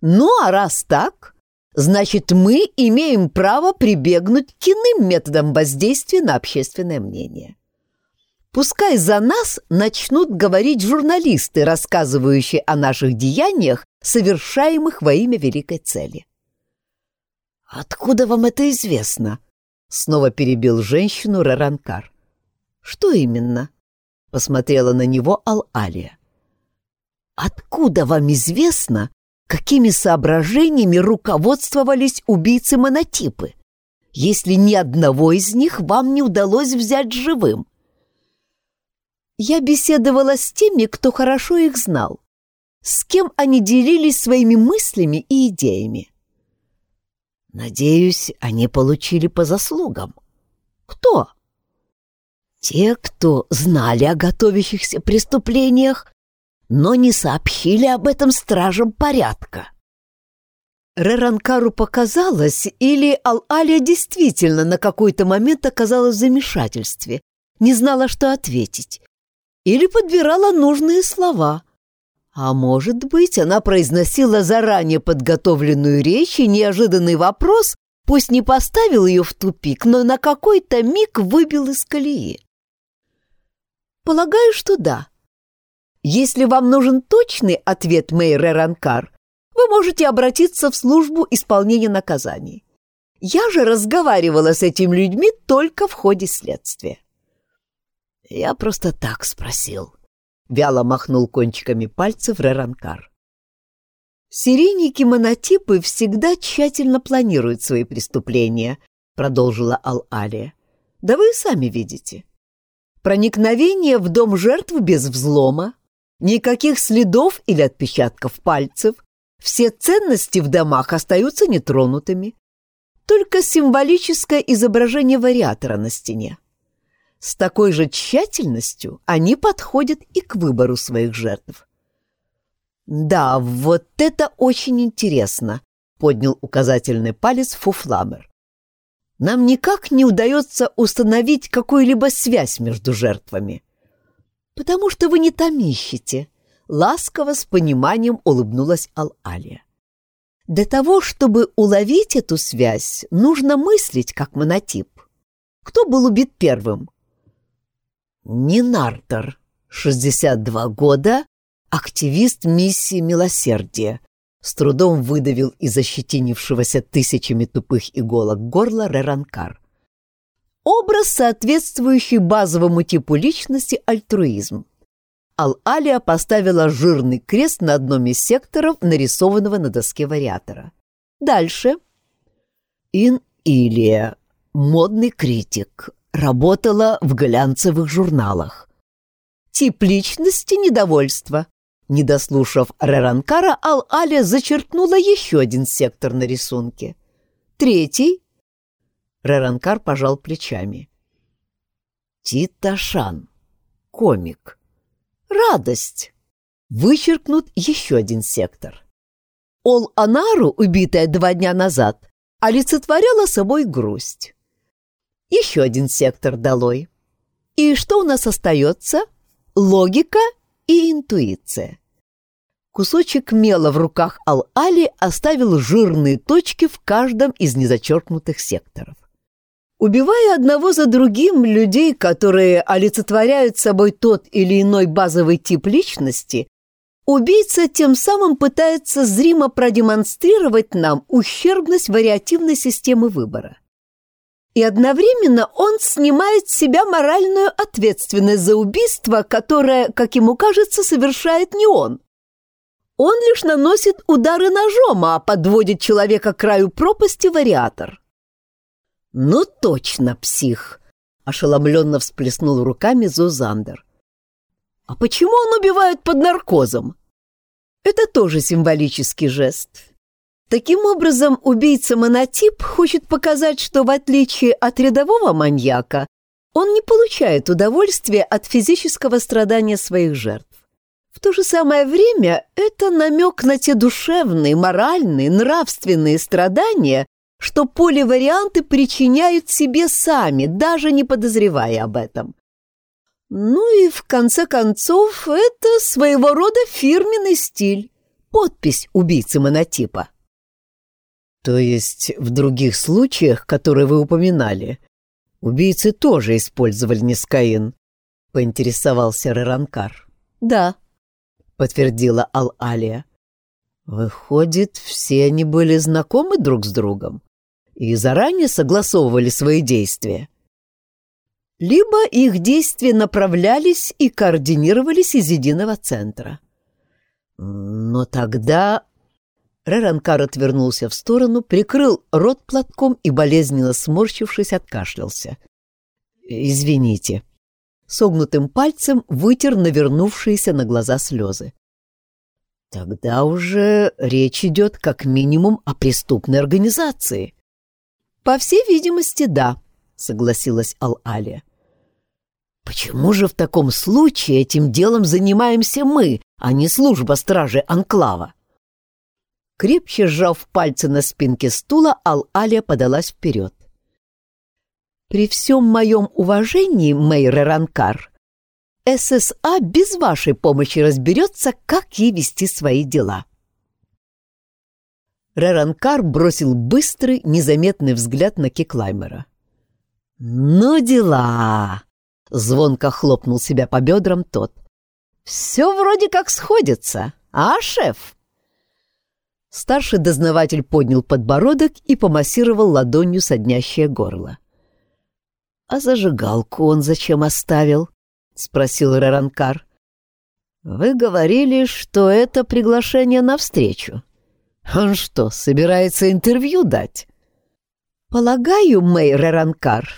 Ну а раз так, значит, мы имеем право прибегнуть к иным методам воздействия на общественное мнение. Пускай за нас начнут говорить журналисты, рассказывающие о наших деяниях, совершаемых во имя великой цели. «Откуда вам это известно?» — снова перебил женщину Раранкар. «Что именно?» — посмотрела на него Ал-Алия. «Откуда вам известно, какими соображениями руководствовались убийцы-монотипы, если ни одного из них вам не удалось взять живым? Я беседовала с теми, кто хорошо их знал, с кем они делились своими мыслями и идеями. Надеюсь, они получили по заслугам. Кто? Те, кто знали о готовящихся преступлениях но не сообщили об этом стражам порядка. Реранкару показалось, или Ал-Алия действительно на какой-то момент оказалась в замешательстве, не знала, что ответить, или подбирала нужные слова. А может быть, она произносила заранее подготовленную речь, и неожиданный вопрос пусть не поставил ее в тупик, но на какой-то миг выбил из колеи. Полагаю, что да. Если вам нужен точный ответ, Мэй Ранкар, вы можете обратиться в службу исполнения наказаний. Я же разговаривала с этими людьми только в ходе следствия. Я просто так спросил. Вяло махнул кончиками пальцев Реранкар. Серийники-монотипы всегда тщательно планируют свои преступления, продолжила Ал-Алия. Да вы сами видите. Проникновение в дом жертв без взлома, Никаких следов или отпечатков пальцев. Все ценности в домах остаются нетронутыми. Только символическое изображение вариатора на стене. С такой же тщательностью они подходят и к выбору своих жертв. «Да, вот это очень интересно», — поднял указательный палец Фуфламер. «Нам никак не удается установить какую-либо связь между жертвами потому что вы не там ищете», — ласково с пониманием улыбнулась Ал-Алия. «Для того, чтобы уловить эту связь, нужно мыслить как монотип. Кто был убит первым? Нинартор, 62 года, активист миссии милосердия, с трудом выдавил из ощетинившегося тысячами тупых иголок горла Реранкар. Образ, соответствующий базовому типу личности альтруизм. Ал-Алия поставила жирный крест на одном из секторов, нарисованного на доске вариатора. Дальше. Ин-Илия, модный критик, работала в глянцевых журналах. Тип личности — недовольство. Не дослушав Реранкара, Ал-Аля зачеркнула еще один сектор на рисунке. Третий. Реранкар пожал плечами. Титашан. Комик. Радость. Вычеркнут еще один сектор. Ол-Анару, убитая два дня назад, олицетворяла собой грусть. Еще один сектор долой. И что у нас остается? Логика и интуиция. Кусочек мела в руках Ал-Али оставил жирные точки в каждом из незачеркнутых секторов. Убивая одного за другим людей, которые олицетворяют собой тот или иной базовый тип личности, убийца тем самым пытается зримо продемонстрировать нам ущербность вариативной системы выбора. И одновременно он снимает с себя моральную ответственность за убийство, которое, как ему кажется, совершает не он. Он лишь наносит удары ножом, а подводит человека к краю пропасти вариатор. «Ну точно, псих!» — ошеломленно всплеснул руками Зузандер. «А почему он убивает под наркозом?» «Это тоже символический жест. Таким образом, убийца-монотип хочет показать, что в отличие от рядового маньяка, он не получает удовольствия от физического страдания своих жертв. В то же самое время это намек на те душевные, моральные, нравственные страдания, что поливарианты причиняют себе сами, даже не подозревая об этом. Ну и в конце концов, это своего рода фирменный стиль, подпись убийцы монотипа. То есть в других случаях, которые вы упоминали, убийцы тоже использовали нескаин? Поинтересовался Реранкар. Да, подтвердила Ал-Алия. Выходит, все они были знакомы друг с другом и заранее согласовывали свои действия. Либо их действия направлялись и координировались из единого центра. Но тогда Реранкар отвернулся в сторону, прикрыл рот платком и, болезненно сморщившись, откашлялся. «Извините». Согнутым пальцем вытер навернувшиеся на глаза слезы. «Тогда уже речь идет как минимум о преступной организации». «По всей видимости, да», — согласилась Ал-Алия. «Почему же в таком случае этим делом занимаемся мы, а не служба стражи Анклава?» Крепче сжав пальцы на спинке стула, Ал-Алия подалась вперед. «При всем моем уважении, Мэйр Ранкар, ССА без вашей помощи разберется, как ей вести свои дела». Реранкар бросил быстрый, незаметный взгляд на Киклаймера. «Ну дела!» — звонко хлопнул себя по бедрам тот. «Все вроде как сходится, а, шеф?» Старший дознаватель поднял подбородок и помассировал ладонью соднящее горло. «А зажигалку он зачем оставил?» — спросил Реранкар. «Вы говорили, что это приглашение на встречу. Он что, собирается интервью дать?» «Полагаю, мэй Реранкар,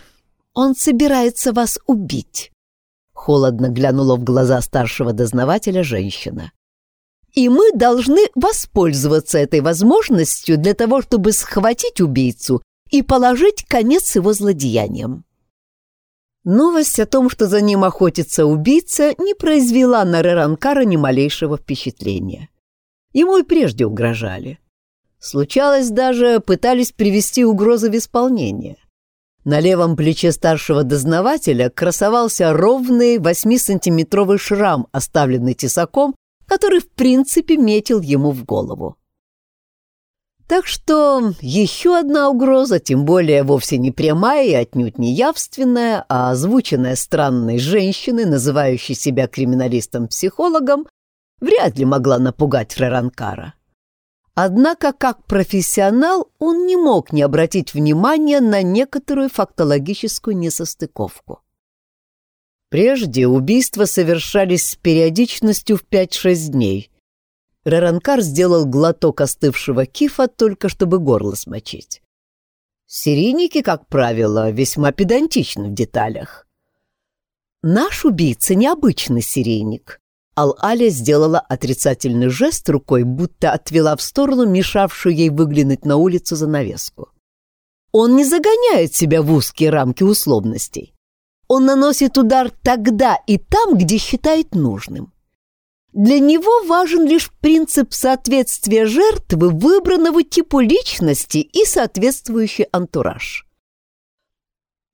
он собирается вас убить», — холодно глянула в глаза старшего дознавателя женщина. И мы должны воспользоваться этой возможностью для того, чтобы схватить убийцу и положить конец его злодеяниям. Новость о том, что за ним охотится убийца, не произвела на Реранкара ни малейшего впечатления. Ему и прежде угрожали. Случалось даже, пытались привести угрозы в исполнение. На левом плече старшего дознавателя красовался ровный восьмисантиметровый шрам, оставленный тесаком который в принципе метил ему в голову. Так что еще одна угроза, тем более вовсе не прямая и отнюдь не явственная, а озвученная странной женщиной, называющей себя криминалистом-психологом, вряд ли могла напугать Раранкара. Однако, как профессионал, он не мог не обратить внимания на некоторую фактологическую несостыковку. Прежде убийства совершались с периодичностью в 5-6 дней. Раранкар сделал глоток остывшего кифа, только чтобы горло смочить. Серийники, как правило, весьма педантичны в деталях. Наш убийца необычный серийник, Ал-Аля сделала отрицательный жест рукой, будто отвела в сторону мешавшую ей выглянуть на улицу занавеску. Он не загоняет себя в узкие рамки условностей. Он наносит удар тогда и там, где считает нужным. Для него важен лишь принцип соответствия жертвы выбранному типу личности и соответствующий антураж.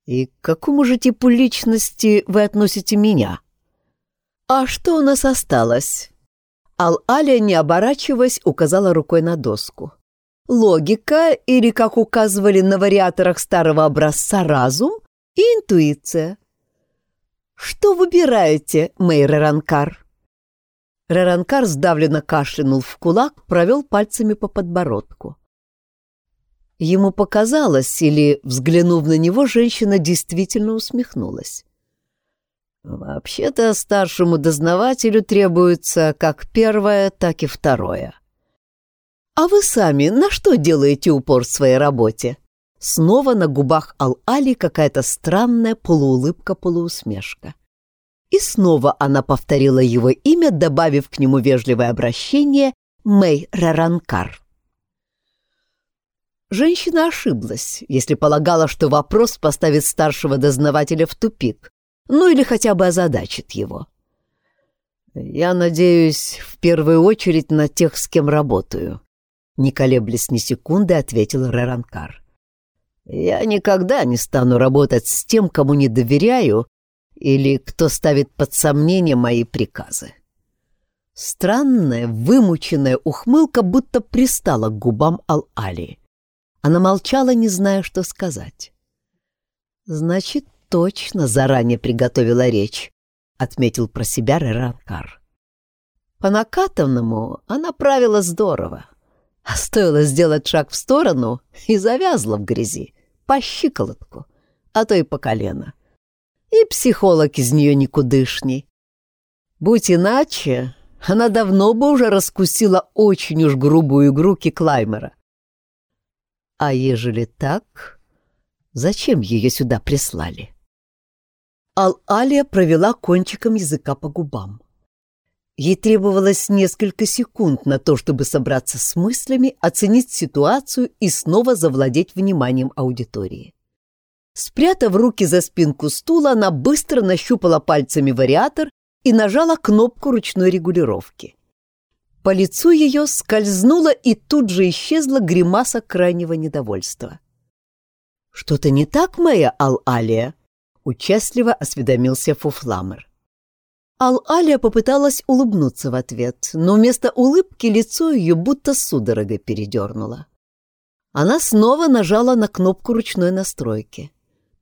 «И к какому же типу личности вы относите меня?» «А что у нас осталось?» Ал-Аля, не оборачиваясь, указала рукой на доску. «Логика, или, как указывали на вариаторах старого образца, разум и интуиция. Что выбираете, Мэй Раранкар?» Раранкар сдавленно кашлянул в кулак, провел пальцами по подбородку. Ему показалось, или, взглянув на него, женщина действительно усмехнулась. Вообще-то старшему дознавателю требуется как первое, так и второе. А вы сами на что делаете упор в своей работе? Снова на губах Ал-Али какая-то странная полуулыбка-полуусмешка. И снова она повторила его имя, добавив к нему вежливое обращение Мэй Раранкар. Женщина ошиблась, если полагала, что вопрос поставит старшего дознавателя в тупик, ну или хотя бы озадачит его. «Я надеюсь, в первую очередь на тех, с кем работаю», — не колеблясь ни секунды, ответил Реранкар. «Я никогда не стану работать с тем, кому не доверяю или кто ставит под сомнение мои приказы». Странная, вымученная ухмылка будто пристала к губам Ал-Али. Она молчала, не зная, что сказать. «Значит, точно заранее приготовила речь», — отметил про себя Реранкар. По накатанному она правила здорово, а стоило сделать шаг в сторону и завязла в грязи, по щиколотку, а то и по колено. И психолог из нее никудышний. Будь иначе, она давно бы уже раскусила очень уж грубую игру Киклаймера. А ежели так, зачем ее сюда прислали? Ал-Алия провела кончиком языка по губам. Ей требовалось несколько секунд на то, чтобы собраться с мыслями, оценить ситуацию и снова завладеть вниманием аудитории. Спрятав руки за спинку стула, она быстро нащупала пальцами вариатор и нажала кнопку ручной регулировки. По лицу ее скользнула и тут же исчезла гримаса крайнего недовольства. «Что-то не так, моя Ал-Алия?» Участливо осведомился Фуфламер. Ал-Алия попыталась улыбнуться в ответ, но вместо улыбки лицо ее будто судорогой передернуло. Она снова нажала на кнопку ручной настройки.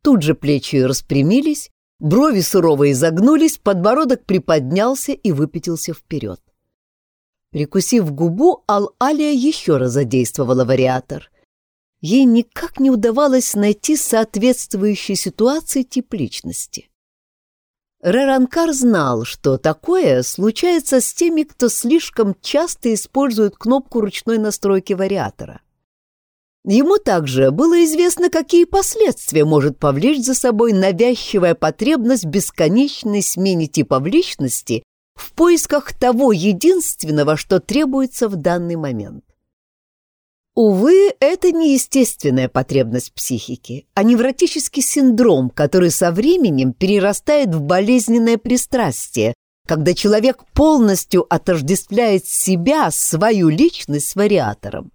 Тут же плечи ее распрямились, брови сурово изогнулись, подбородок приподнялся и выпятился вперед. Прикусив губу, Ал-Алия еще раз задействовала вариатор — ей никак не удавалось найти соответствующей ситуации тип личности. Реранкар знал, что такое случается с теми, кто слишком часто использует кнопку ручной настройки вариатора. Ему также было известно, какие последствия может повлечь за собой навязчивая потребность бесконечной смене типов личности в поисках того единственного, что требуется в данный момент. Увы, это не естественная потребность психики, а невротический синдром, который со временем перерастает в болезненное пристрастие, когда человек полностью отождествляет себя, свою личность с вариатором.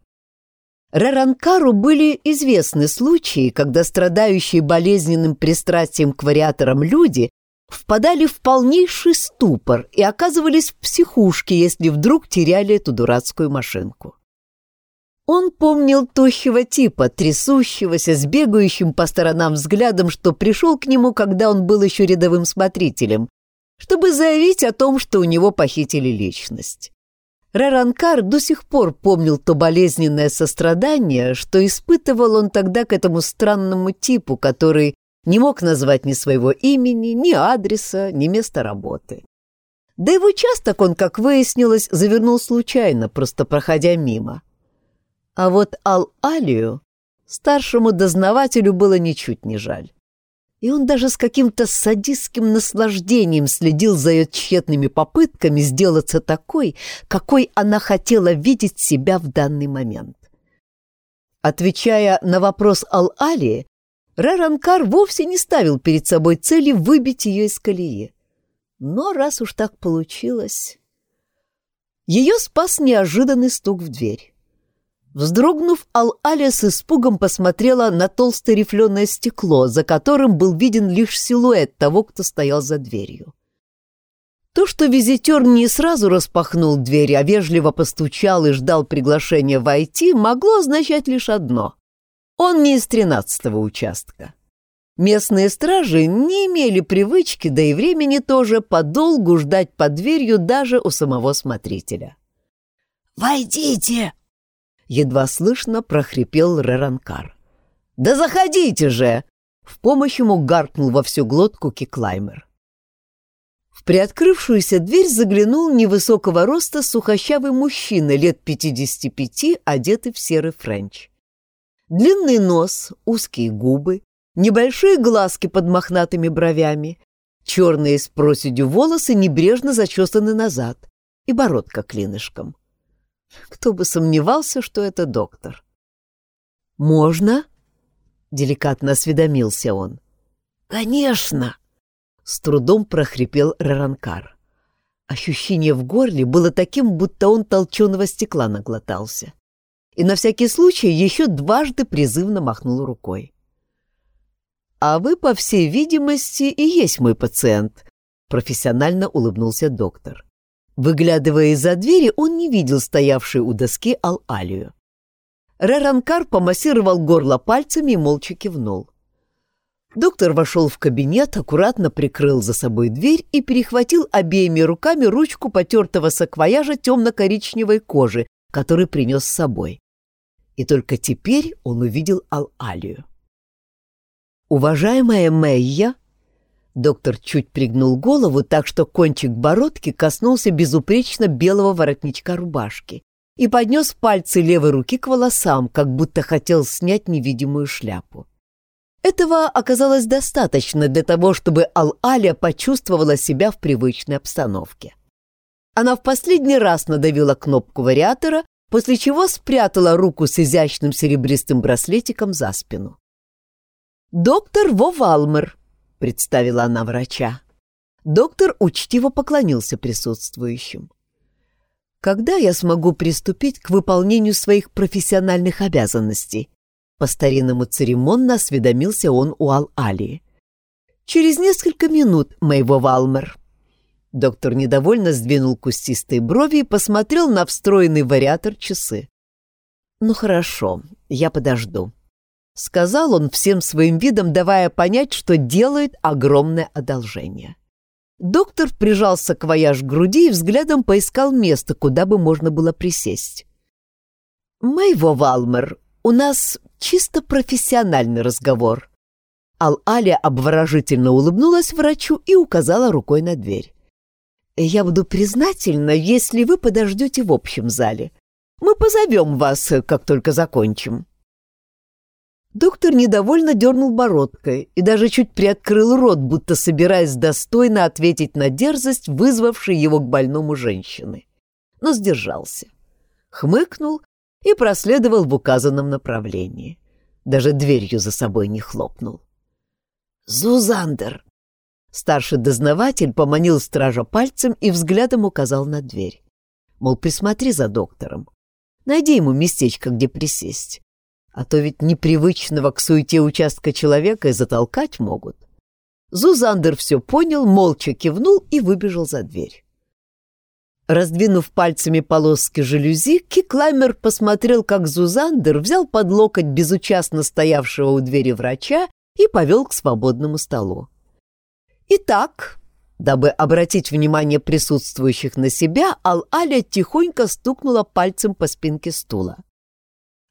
Раранкару были известны случаи, когда страдающие болезненным пристрастием к вариаторам люди впадали в полнейший ступор и оказывались в психушке, если вдруг теряли эту дурацкую машинку. Он помнил тощего типа, трясущегося, с бегающим по сторонам взглядом, что пришел к нему, когда он был еще рядовым смотрителем, чтобы заявить о том, что у него похитили личность. Раранкар до сих пор помнил то болезненное сострадание, что испытывал он тогда к этому странному типу, который не мог назвать ни своего имени, ни адреса, ни места работы. Да его участок он, как выяснилось, завернул случайно, просто проходя мимо. А вот Ал-Алию старшему дознавателю было ничуть не жаль. И он даже с каким-то садистским наслаждением следил за ее тщетными попытками сделаться такой, какой она хотела видеть себя в данный момент. Отвечая на вопрос Ал-Алии, Раранкар вовсе не ставил перед собой цели выбить ее из колеи. Но раз уж так получилось... Ее спас неожиданный стук в дверь. Вздрогнув, Ал-Аля с испугом посмотрела на толстое рифленое стекло, за которым был виден лишь силуэт того, кто стоял за дверью. То, что визитер не сразу распахнул дверь, а вежливо постучал и ждал приглашения войти, могло означать лишь одно. Он не из тринадцатого участка. Местные стражи не имели привычки, да и времени тоже, подолгу ждать под дверью даже у самого смотрителя. «Войдите!» — едва слышно прохрипел Реранкар. «Да заходите же!» — в помощь ему гаркнул во всю глотку Киклаймер. В приоткрывшуюся дверь заглянул невысокого роста сухощавый мужчина лет пятидесяти пяти, одетый в серый френч. Длинный нос, узкие губы, небольшие глазки под мохнатыми бровями, черные с проседью волосы небрежно зачесаны назад и бородка клинышком. Кто бы сомневался, что это доктор. «Можно?» — деликатно осведомился он. «Конечно!» — с трудом прохрипел Раранкар. Ощущение в горле было таким, будто он толченого стекла наглотался и на всякий случай еще дважды призывно махнул рукой. «А вы, по всей видимости, и есть мой пациент», — профессионально улыбнулся доктор. Выглядывая из-за двери, он не видел стоявшей у доски Ал-Алию. Реранкар помассировал горло пальцами и молча кивнул. Доктор вошел в кабинет, аккуратно прикрыл за собой дверь и перехватил обеими руками ручку потертого саквояжа темно-коричневой кожи, который принес с собой и только теперь он увидел Ал-Алию. «Уважаемая Мэйя!» Доктор чуть пригнул голову так, что кончик бородки коснулся безупречно белого воротничка рубашки и поднес пальцы левой руки к волосам, как будто хотел снять невидимую шляпу. Этого оказалось достаточно для того, чтобы Ал-Алия почувствовала себя в привычной обстановке. Она в последний раз надавила кнопку вариатора, после чего спрятала руку с изящным серебристым браслетиком за спину. «Доктор Вовалмер», — представила она врача. Доктор учтиво поклонился присутствующим. «Когда я смогу приступить к выполнению своих профессиональных обязанностей?» По-старинному церемонно осведомился он у Ал-Али. «Через несколько минут, моего Валмер», Доктор недовольно сдвинул кустистые брови и посмотрел на встроенный вариатор часы. «Ну хорошо, я подожду», — сказал он всем своим видом, давая понять, что делает огромное одолжение. Доктор прижался к вояж груди и взглядом поискал место, куда бы можно было присесть. «Моего, Валмер, у нас чисто профессиональный разговор». Ал-Аля обворожительно улыбнулась врачу и указала рукой на дверь. Я буду признательна, если вы подождете в общем зале. Мы позовем вас, как только закончим». Доктор недовольно дернул бородкой и даже чуть приоткрыл рот, будто собираясь достойно ответить на дерзость, вызвавшей его к больному женщины. Но сдержался. Хмыкнул и проследовал в указанном направлении. Даже дверью за собой не хлопнул. «Зузандер!» Старший дознаватель поманил стража пальцем и взглядом указал на дверь. Мол, присмотри за доктором. Найди ему местечко, где присесть. А то ведь непривычного к суете участка человека и затолкать могут. Зузандер все понял, молча кивнул и выбежал за дверь. Раздвинув пальцами полоски жалюзи, Киклаймер посмотрел, как Зузандер взял под локоть безучастно стоявшего у двери врача и повел к свободному столу. Итак, дабы обратить внимание присутствующих на себя, Ал-Аля тихонько стукнула пальцем по спинке стула.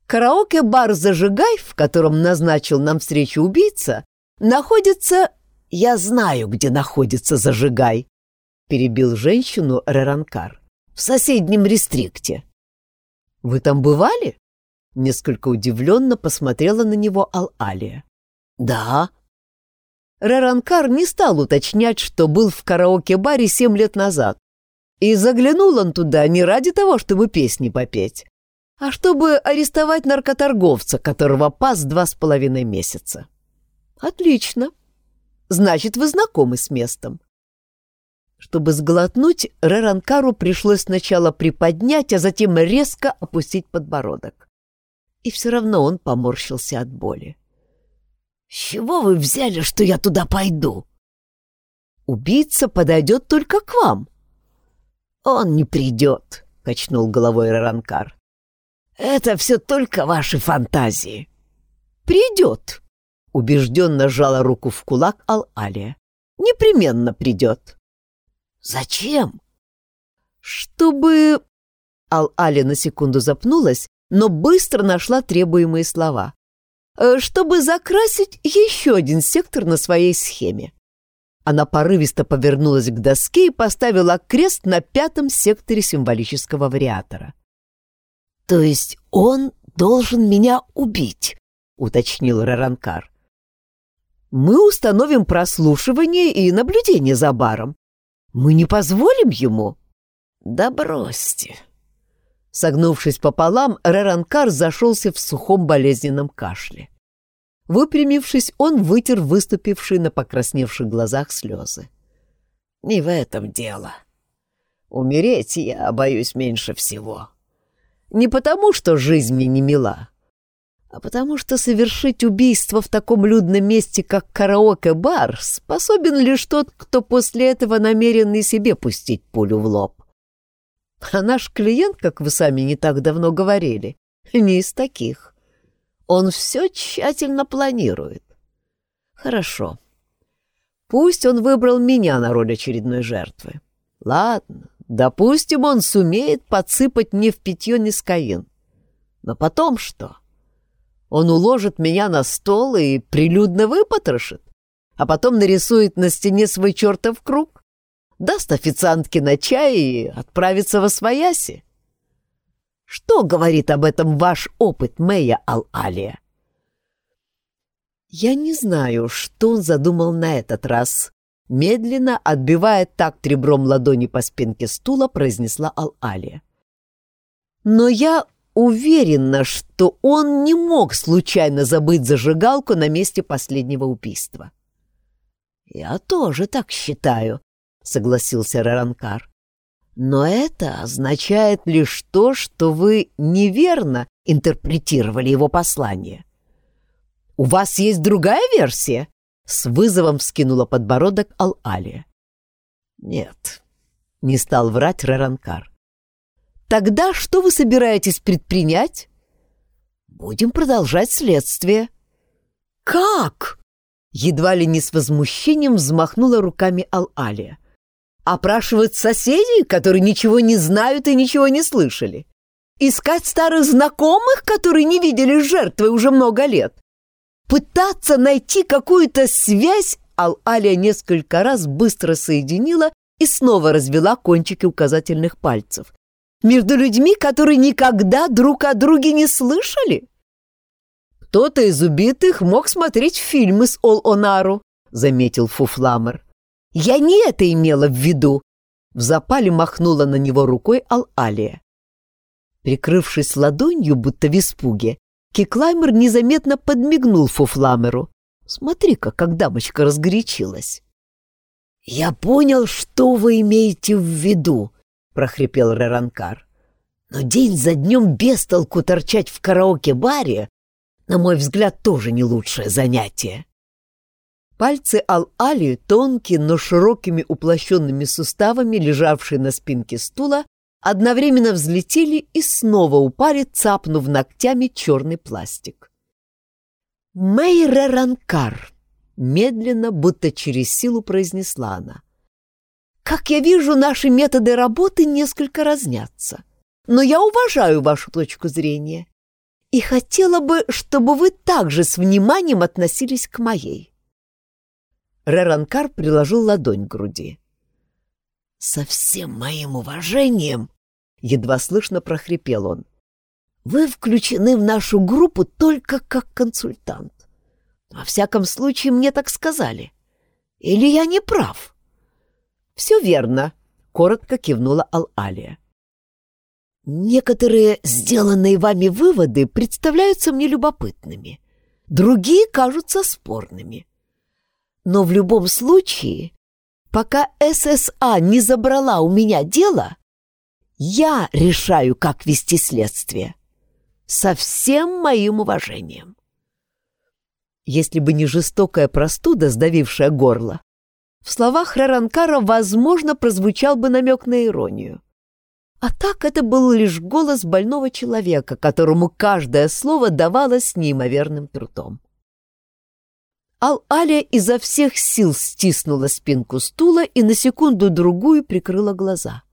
Караоке-бар «Зажигай», в котором назначил нам встречу убийца, находится... Я знаю, где находится «Зажигай», — перебил женщину Реранкар. «В соседнем рестрикте». «Вы там бывали?» Несколько удивленно посмотрела на него Ал-Алия. «Да». Реранкар не стал уточнять, что был в караоке-баре семь лет назад. И заглянул он туда не ради того, чтобы песни попеть, а чтобы арестовать наркоторговца, которого пас два с половиной месяца. Отлично. Значит, вы знакомы с местом. Чтобы сглотнуть, Реранкару пришлось сначала приподнять, а затем резко опустить подбородок. И все равно он поморщился от боли. — С чего вы взяли, что я туда пойду? — Убийца подойдет только к вам. — Он не придет, — качнул головой Реранкар. Это все только ваши фантазии. Придет, убежденно сжала руку в кулак Ал-Алия. Непременно придет. Зачем? Чтобы... Ал-Али на секунду запнулась, но быстро нашла требуемые слова. «Э, чтобы закрасить еще один сектор на своей схеме. Она порывисто повернулась к доске и поставила крест на пятом секторе символического вариатора. «То есть он должен меня убить?» — уточнил Раранкар. «Мы установим прослушивание и наблюдение за баром. Мы не позволим ему?» «Да бросьте!» Согнувшись пополам, Раранкар зашелся в сухом болезненном кашле. Выпрямившись, он вытер выступившие на покрасневших глазах слезы. «Не в этом дело. Умереть я боюсь меньше всего. Не потому, что жизнь мне не мила, а потому что совершить убийство в таком людном месте, как караоке-бар, способен лишь тот, кто после этого намерен и себе пустить пулю в лоб. А наш клиент, как вы сами не так давно говорили, не из таких. Он все тщательно планирует. Хорошо. Пусть он выбрал меня на роль очередной жертвы. Ладно, Допустим, он сумеет подсыпать мне в питье нискаин. Но потом что? Он уложит меня на стол и прилюдно выпотрошит, а потом нарисует на стене свой чертов круг, даст официантке на чай и отправится во свояси. Что говорит об этом ваш опыт, Мэя Ал-Алия? Я не знаю, что он задумал на этот раз, Медленно, отбивая такт ребром ладони по спинке стула, произнесла Ал-Алия. «Но я уверена, что он не мог случайно забыть зажигалку на месте последнего убийства». «Я тоже так считаю», — согласился Раранкар. «Но это означает лишь то, что вы неверно интерпретировали его послание. У вас есть другая версия?» С вызовом вскинула подбородок Ал-Алия. «Нет», — не стал врать Раранкар. «Тогда что вы собираетесь предпринять?» «Будем продолжать следствие». «Как?» Едва ли не с возмущением взмахнула руками Ал-Алия. «Опрашивать соседей, которые ничего не знают и ничего не слышали? Искать старых знакомых, которые не видели жертвы уже много лет? Пытаться найти какую-то связь, Ал-Алия несколько раз быстро соединила и снова развела кончики указательных пальцев. Между людьми, которые никогда друг о друге не слышали? Кто-то из убитых мог смотреть фильмы с Ол-Онару, заметил Фуфламер. Я не это имела в виду. В запале махнула на него рукой Ал-Алия. Прикрывшись ладонью, будто в испуге, Киклаймер незаметно подмигнул Фуфламеру. «Смотри-ка, как дамочка разгорячилась!» «Я понял, что вы имеете в виду», — прохрипел Реранкар. «Но день за днем без толку торчать в караоке-баре, на мой взгляд, тоже не лучшее занятие». Пальцы Ал-Али, тонкие, но широкими уплощенными суставами, лежавшие на спинке стула, одновременно взлетели и снова упали, цапнув ногтями черный пластик. «Мейреранкар!» — медленно, будто через силу произнесла она. «Как я вижу, наши методы работы несколько разнятся, но я уважаю вашу точку зрения и хотела бы, чтобы вы также с вниманием относились к моей». Реранкар приложил ладонь к груди. «Со всем моим уважением!» — едва слышно прохрипел он. «Вы включены в нашу группу только как консультант. Во всяком случае, мне так сказали. Или я не прав?» «Все верно», — коротко кивнула Ал-Алия. «Некоторые сделанные вами выводы представляются мне любопытными, другие кажутся спорными». Но в любом случае, пока ССА не забрала у меня дело, я решаю, как вести следствие. Со всем моим уважением. Если бы не жестокая простуда, сдавившая горло, в словах Раранкара, возможно, прозвучал бы намек на иронию. А так это был лишь голос больного человека, которому каждое слово давалось неимоверным трудом. Ал-Аля изо всех сил стиснула спинку стула и на секунду-другую прикрыла глаза.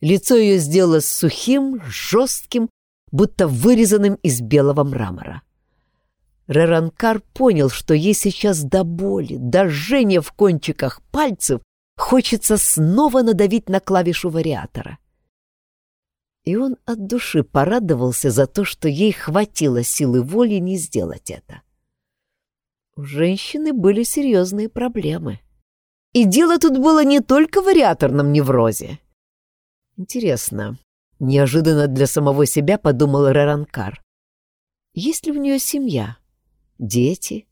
Лицо ее сделалось сухим, жестким, будто вырезанным из белого мрамора. Реранкар понял, что ей сейчас до боли, до жжения в кончиках пальцев хочется снова надавить на клавишу вариатора. И он от души порадовался за то, что ей хватило силы воли не сделать это. У женщины были серьезные проблемы. И дело тут было не только в вариаторном неврозе. Интересно, неожиданно для самого себя подумал Раранкар. Есть ли у нее семья? Дети?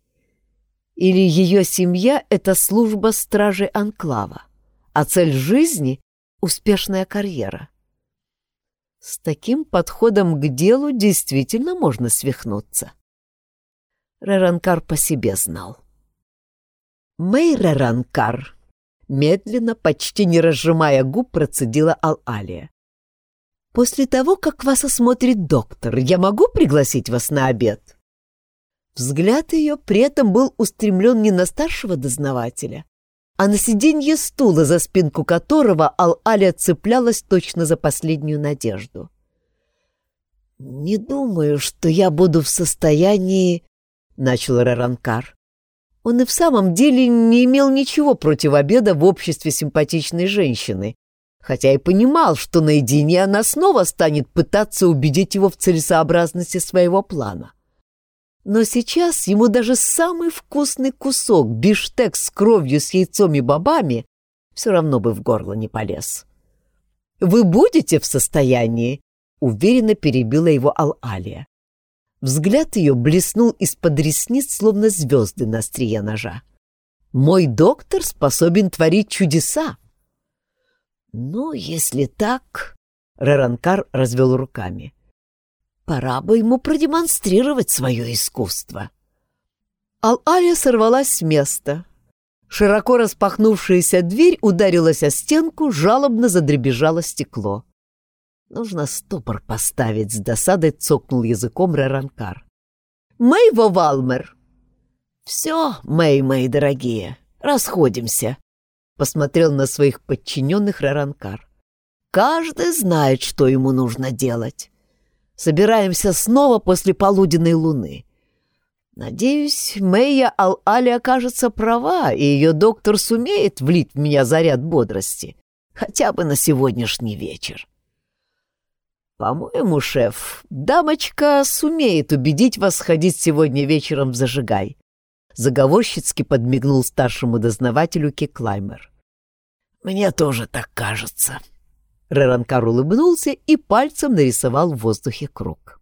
Или ее семья — это служба стражи Анклава, а цель жизни — успешная карьера? С таким подходом к делу действительно можно свихнуться. Реранкар по себе знал. Мэй Реранкар, медленно, почти не разжимая губ, процедила Ал-Алия. «После того, как вас осмотрит доктор, я могу пригласить вас на обед?» Взгляд ее при этом был устремлен не на старшего дознавателя, а на сиденье стула, за спинку которого Ал-Алия цеплялась точно за последнюю надежду. «Не думаю, что я буду в состоянии...» — начал Раранкар. Он и в самом деле не имел ничего против обеда в обществе симпатичной женщины, хотя и понимал, что наедине она снова станет пытаться убедить его в целесообразности своего плана. Но сейчас ему даже самый вкусный кусок, биштекс с кровью, с яйцом и бобами, все равно бы в горло не полез. «Вы будете в состоянии?» — уверенно перебила его Ал-Алия. Взгляд ее блеснул из-под ресниц, словно звезды на острие ножа. «Мой доктор способен творить чудеса!» «Ну, если так...» — Раранкар развел руками. «Пора бы ему продемонстрировать свое искусство». Ал-Аля сорвалась с места. Широко распахнувшаяся дверь ударилась о стенку, жалобно задребежало стекло. Нужно стопор поставить, с досадой цокнул языком Раранкар. Мэй Валмер!» «Все, Мэй, мои дорогие, расходимся», — посмотрел на своих подчиненных Раранкар. «Каждый знает, что ему нужно делать. Собираемся снова после полуденной луны. Надеюсь, Мэйя Ал-Али окажется права, и ее доктор сумеет влить в меня заряд бодрости, хотя бы на сегодняшний вечер». «По-моему, шеф, дамочка сумеет убедить вас сходить сегодня вечером в зажигай», заговорщицки подмигнул старшему дознавателю Кеклаймер. «Мне тоже так кажется». Реранкар улыбнулся и пальцем нарисовал в воздухе круг.